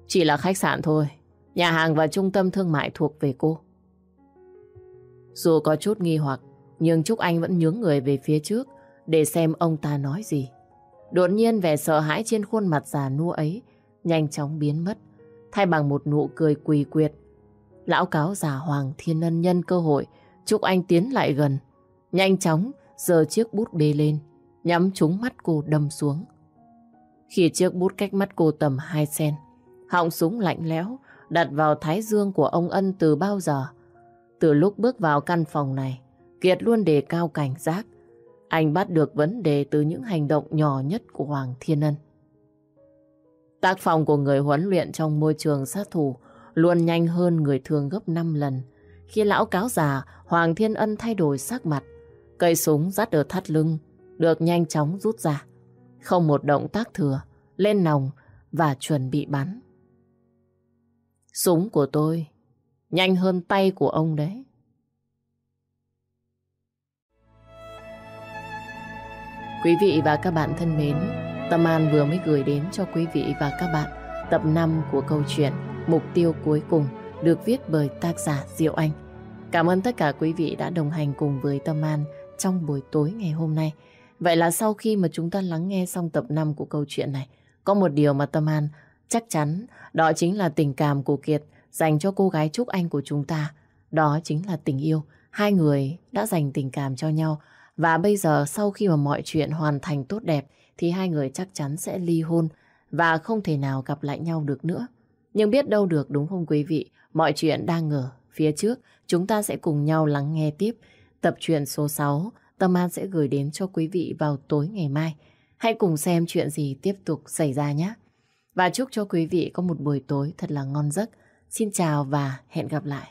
Speaker 1: Chỉ là khách sạn thôi, nhà hàng và trung tâm thương mại thuộc về cô. Dù có chút nghi hoặc, nhưng Trúc Anh vẫn nhướng người về phía trước để xem ông ta nói gì. Đột nhiên vẻ sợ hãi trên khuôn mặt già nua ấy nhanh chóng biến mất, thay bằng một nụ cười quỳ quyệt. Lão cáo già Hoàng Thiên Ân nhân cơ hội, Trúc Anh tiến lại gần, nhanh chóng giơ chiếc bút bê lên, nhắm trúng mắt cô đâm xuống. Khi chiếc bút cách mắt cô tầm 2 sen, họng súng lạnh lẽo đặt vào thái dương của ông Ân từ bao giờ. Từ lúc bước vào căn phòng này, Kiệt luôn đề cao cảnh giác. Anh bắt được vấn đề từ những hành động nhỏ nhất của Hoàng Thiên Ân. Tác phong của người huấn luyện trong môi trường sát thủ luôn nhanh hơn người thường gấp 5 lần. Khi lão cáo già, Hoàng Thiên Ân thay đổi sắc mặt. Cây súng dắt ở thắt lưng, được nhanh chóng rút ra. Không một động tác thừa, lên nòng và chuẩn bị bắn. Súng của tôi nhanh hơn tay của ông đấy. Quý vị và các bạn thân mến, Tâm An vừa mới gửi đến cho quý vị và các bạn tập 5 của câu chuyện Mục tiêu cuối cùng được viết bởi tác giả Diệu Anh. Cảm ơn tất cả quý vị đã đồng hành cùng với Tâm An trong buổi tối ngày hôm nay. Vậy là sau khi mà chúng ta lắng nghe xong tập 5 của câu chuyện này, có một điều mà Tâm An chắc chắn đó chính là tình cảm của Kiệt dành cho cô gái Trúc Anh của chúng ta. Đó chính là tình yêu. Hai người đã dành tình cảm cho nhau. Và bây giờ sau khi mà mọi chuyện hoàn thành tốt đẹp thì hai người chắc chắn sẽ ly hôn và không thể nào gặp lại nhau được nữa. Nhưng biết đâu được đúng không quý vị? Mọi chuyện đang ngờ phía trước. Chúng ta sẽ cùng nhau lắng nghe tiếp tập truyện số 6 Tâm An sẽ gửi đến cho quý vị vào tối ngày mai. Hãy cùng xem chuyện gì tiếp tục xảy ra nhé. Và chúc cho quý vị có một buổi tối thật là ngon giấc. Xin chào và hẹn gặp lại.